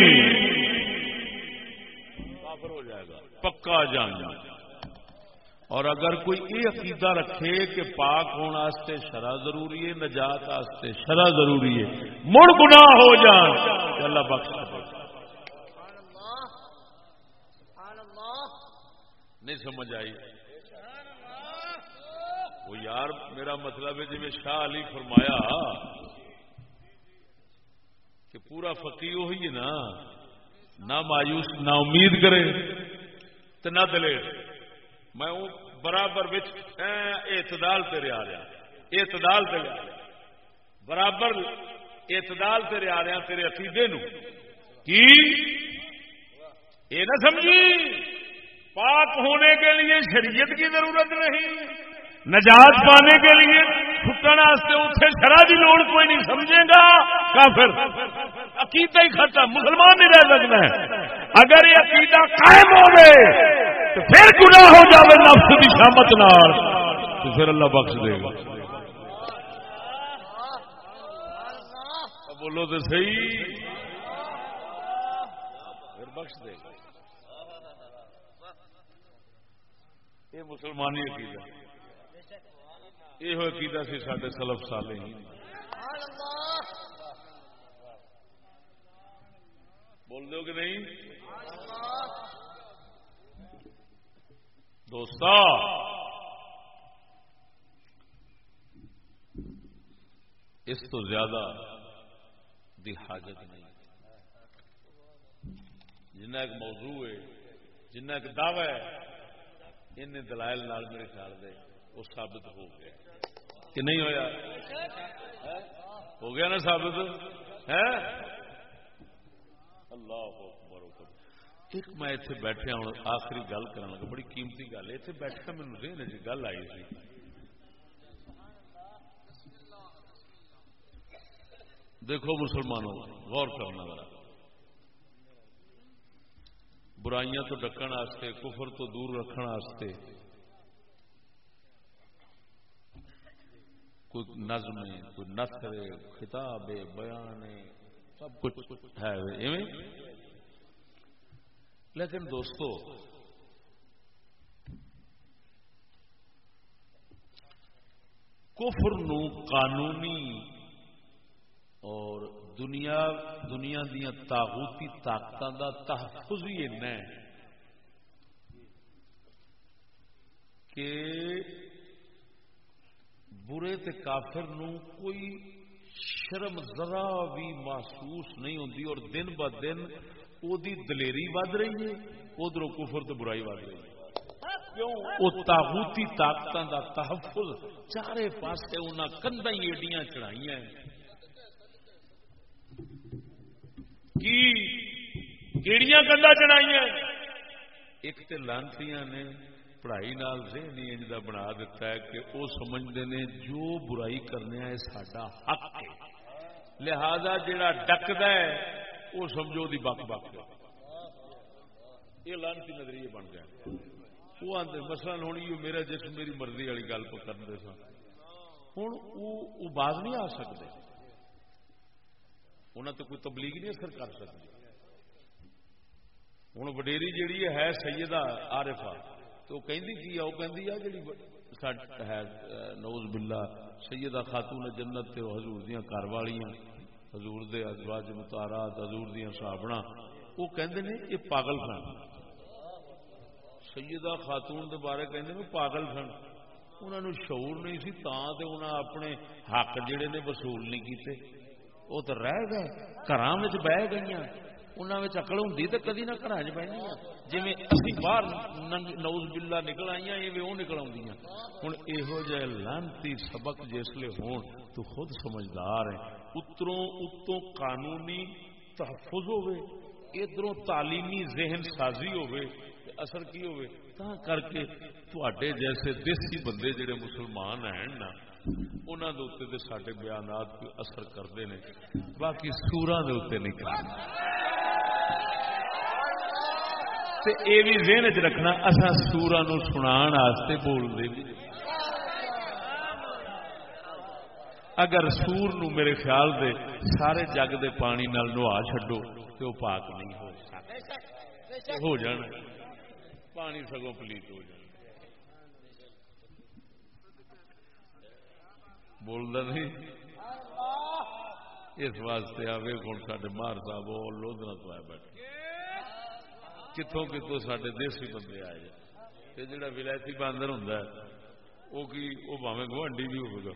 کافر ہو جائے گا، پکا جان جان اور اگر کوئی یہ عقیدہ رکھے کہ پاک ہونے شرع ضروری ہے، نجات آستے شرع ضروری ہے، مڑ گناہ ہو جان۔ اللہ بخش نہیں سمجھ آئی۔ وہ یار، میرا مطلب ہے جی شاہ علی فرمایا کہ پورا فقی وہی ہے نا، نہ مایوس، نہ امید کرے تو نہ دلیر میں برابر اعتدال تے رہا رہا۔ اعتدال تے رہا برابر اعتدال تے رہا رہا تیرے عقیدے نو۔ کی؟ یہ نہ سمجھی۔ پاک ہونے کے لیے شریعت کی ضرورت نہیں۔ نجات پانے کے لیے چھٹن اتنے شرح کی لوڑ کوئی نہیں سمجھے گا۔ کافر۔ عقیدہ ہی ختم مسلمان نہیں رہ سکتا ہے۔ اگر یہ عقیدہ قائم ہو گئے پھر گناہ ہو جائے نفس کی شامت نال، تو پھر اللہ بخش دے گا۔ بولو تو صحیح۔ پھر بخش دے گا۔ یہ مسلمانی عقیدہ۔ یہ عقیدہ سی سارے سلف سالے ہی بول دو کہ نہیں؟ دوست اس تو زیادہ دی حاجت نہیں. جنہ ایک موضوع ہے، جنہ ایک دعوی ہے ان دلائل نال میرے خیال دے، وہ ثابت ہو گیا. کہ نہیں ہویا؟ ہو گیا نا ثابت؟ ہے اللہ ایک میں اتنے بیٹھا ہوں آخری گل کرنے لگا بڑی قیمتی گل ہے اتنے بیٹھا مینو ذہن جی گل آئی سی دیکھو مسلمانوں غور کرنا ذرا برائیاں تو ڈکن کفر تو دور رکھنے کوئی نظم ہے کوئی نثر ہے خطاب ہے بیان ہے سب کچھ ہے لیکن دوستو، کفر نو قانونی اور دنیا دنیا دیا تاغوتی طاقتوں کا تحفظ ہی کہ برے تے کافر نو کوئی شرم ذرا بھی محسوس نہیں ہوتی اور دن ب دن وہ دلیری ود رہی ہے ادھر کفر تو برائی ود رہی ہے تاغوتی طاقتوں کا تحفظ چارے پاسے انہیں کندا ایڈیاں چڑھائی کی کیڑیاں کندا چڑھائی ایک تو لانتی نے پڑھائی نال ذہنی انج دا بنا دیتا ہے کہ وہ سمجھتے ہیں جو برائی کرنے ہے حق ہے لہذا جڑا ڈکد ہے وہ سمجھو دی بک بک یہ لانتی نظریے بن گیا وہ آتے مسئلہ ہونی میرا جسم میری مرضی والی گل کرتے سن۔ ہوں وہ باز نہیں آ سکتے۔ انہوں تو کوئی تبلیغ نہیں اثر کر سکتی۔ ہوں وڈیری جیڑی ہے سیدہ آرفا تو کی ہے؟ وہ کہ جی ہے نوز بلا سیدہ خاتون جنت تے حضور دیا گھر والیاں۔ حضور دے ازواج متارات حضور دیا صحابنا، وہ کہندے نے یہ پاگل سن۔ سیدہ خاتون دے بارے کہندے نے پاگل سن۔ انہاں نو شعور نہیں سی، تاں تے انہاں اپنے حق جڑے نے وصول نہیں کیتے۔ وہ تو رہ گئے، گھراں وچ بیٹھ گئیاں۔ انہوں اقل ہوں تو کدی نہ گھر چ بہنی جی اسی باہر نوز بلا نکل آئی ایویں وہ نکل آدی ہوں یہو جہ لانتی سبق جسے ہون تو خود سمجھدار ہے اتروں اتوں قانونی تحفظ ہوئے ادھروں تعلیمی ذہن سازی ہوئے اثر کی ہوئے تا کر کے تھوڑے جیسے دیسی بندے جڑے مسلمان ہیں نا انہوں کے اتنے تو سارے بیانات کوئی اثر کرتے ہیں باقی سورا دے نہیں کرتے یہ بھی ذہن چ رکھنا اصا سورا سنا بولتے بھی اگر سور نو میرے خیال دے سارے جگ دے پانی نال نوا چڈو تو وہ پاک نہیں ہو سکتا۔ ہو جان پانی سگوں پلیت ہو جائے بولتا نہیں۔ اس واسطے آئے ہوں سارے مار صاحب لودنا تو آئے بیٹھے۔ کتوں کتوں سارے دیسی بندے آئے یہ جڑا ولایتی باندر ہوں وہ کی وہ باوے گوانڈی بھی ہوگا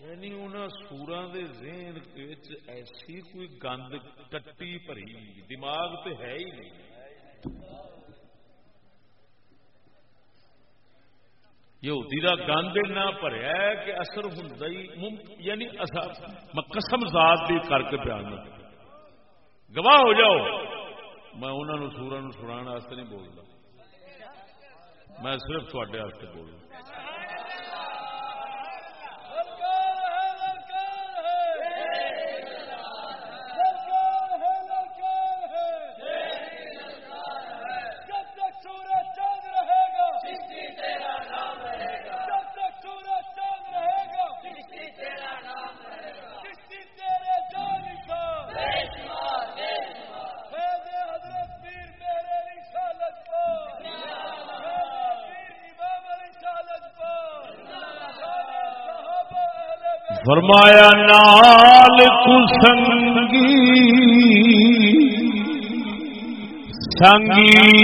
یعنی انہوں سورا دے ذہن ایسی کوئی گند کٹی پری دماغ تو ہے ہی نہیں۔ یہودی کا گند نہ بھریا کہ اثر ہوں یعنی میں قسم ذات بھی کر کے پیان گواہ ہو جاؤ۔ میں انہوں نے سورا سنا نہیں بولتا میں صرف تھوڑے بول رہا فرمایا نال کسنگی سنگی۔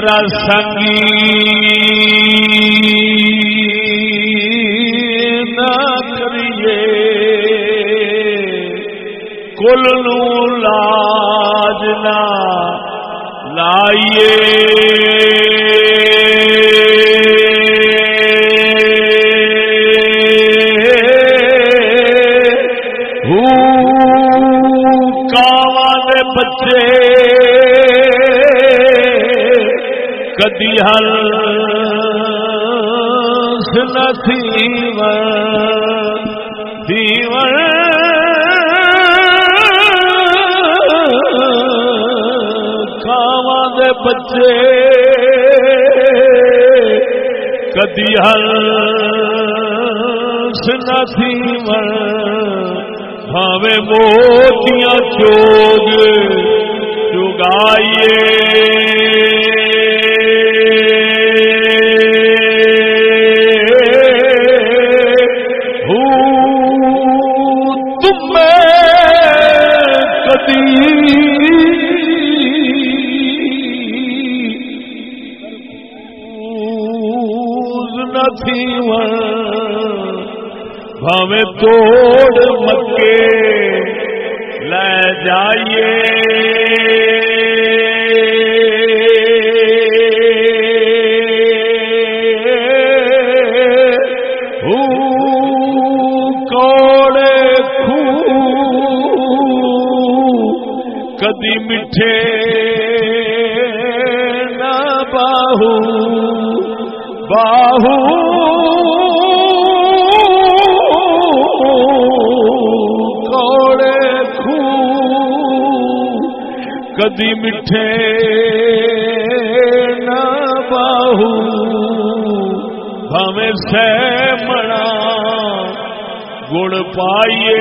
یار سنگی نہ کریے۔ کل نو لاج نہ لائیے۔ بچے کدی ہر دیو دیو کھاوا دے بچے کدی ہر سیو ہمیں موتیاں چوگ چگائیے توڑ مکے لے جائیے۔ کدی میٹھے نہ باہو باہو کدی میٹھے نہ باہو ہمیں سہ منا گڑ پائیے۔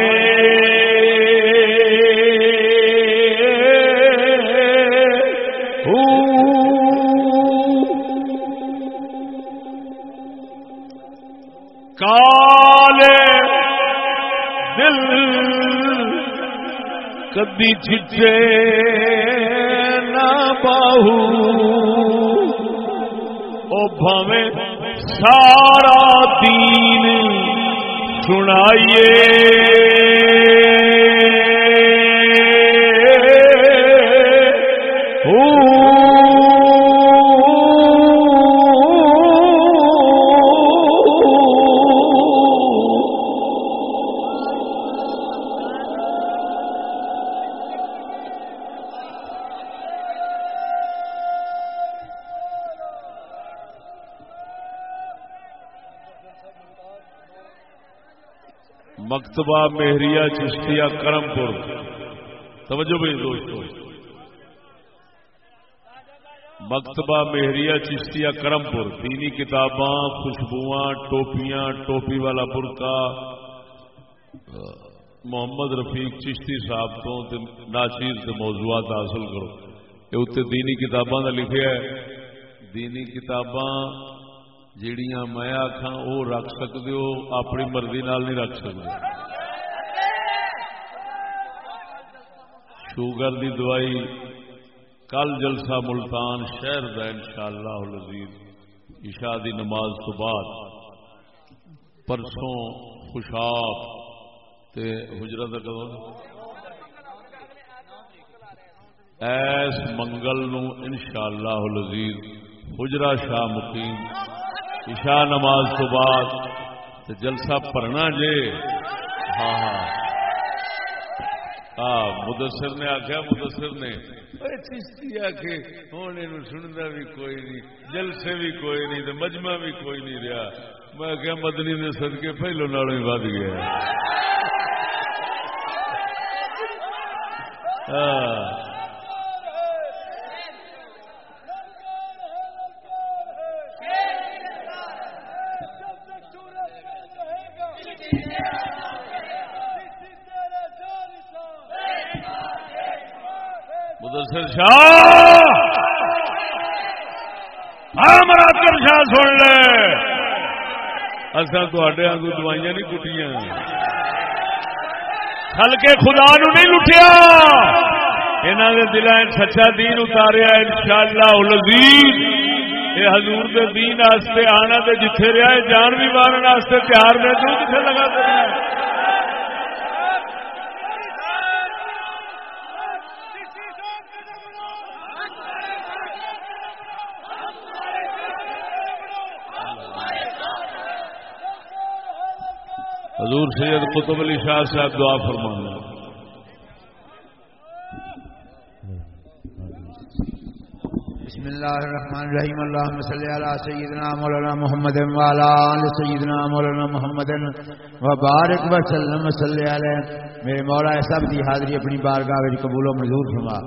کالے دل کدی چچے او بھویں سارا دین سنائیے۔ مکتبہ مہریا چشتیا کرم پور توجہ بھائی دوستو۔ مکتبہ مہریا چشتیا کرم پور دینی کتاباں خوشبو ٹوپیاں، ٹوپی والا برقع۔ محمد رفیق چشتی صاحب تو ناچیر سے موضوعات حاصل کرو۔ یہ اتنے دینی کتاباں کا لکھے ہے۔ دینی کتاباں جڑیاں میں آخا وہ رکھ سکتے ہو، اپنی مرضی نال نہیں رکھ سکتے شوگر دی دوائی، کل جلسہ ملتان شہر کا ان شاء اللہ عشاء دی نماز تو بعد، پرسوں خوشاب، تے حجرت کدو ایس منگل نو ان شاء اللہ حجرا شاہ مقیم، عشاء نماز تو بعد جلسہ پڑھنا جے ہاں ہاں۔ ہاں مدثر نے آخیا مدثر نے۔ چشتی آ کے ہوں یہ سنتا بھی کوئی نہیں، جلسے بھی کوئی نہیں تو مجمع بھی کوئی نہیں رہا میں کیا مدنی نے سدکے پہلو نالوں ہی ود گیا۔ ہاں شاہ! ہاں مراتب شاہ سن لے! اصل تے آگو دوائیاں نہیں کٹیاں کل کے خدا نو نہیں لٹیا انہوں نے دل سچا دین اتاریا ان شاء اللہ یہ حضور دے دین آستے، آنا تے جتھے رہا ہے جان بھی مارن تیار نے تو کتنے لگا کر حضور سید قطب علی شاہ صاحب دعا فرمانا بسم اللہ الرحمن الرحیم۔ اللہم صلی علی سیدنا مولانا محمد وعلا آل سیدنا مولانا محمد وبارک وسلم صلی علیہ۔ میرے مولا سب دی حاضری اپنی بارگاہ قبول و منظور فرما۔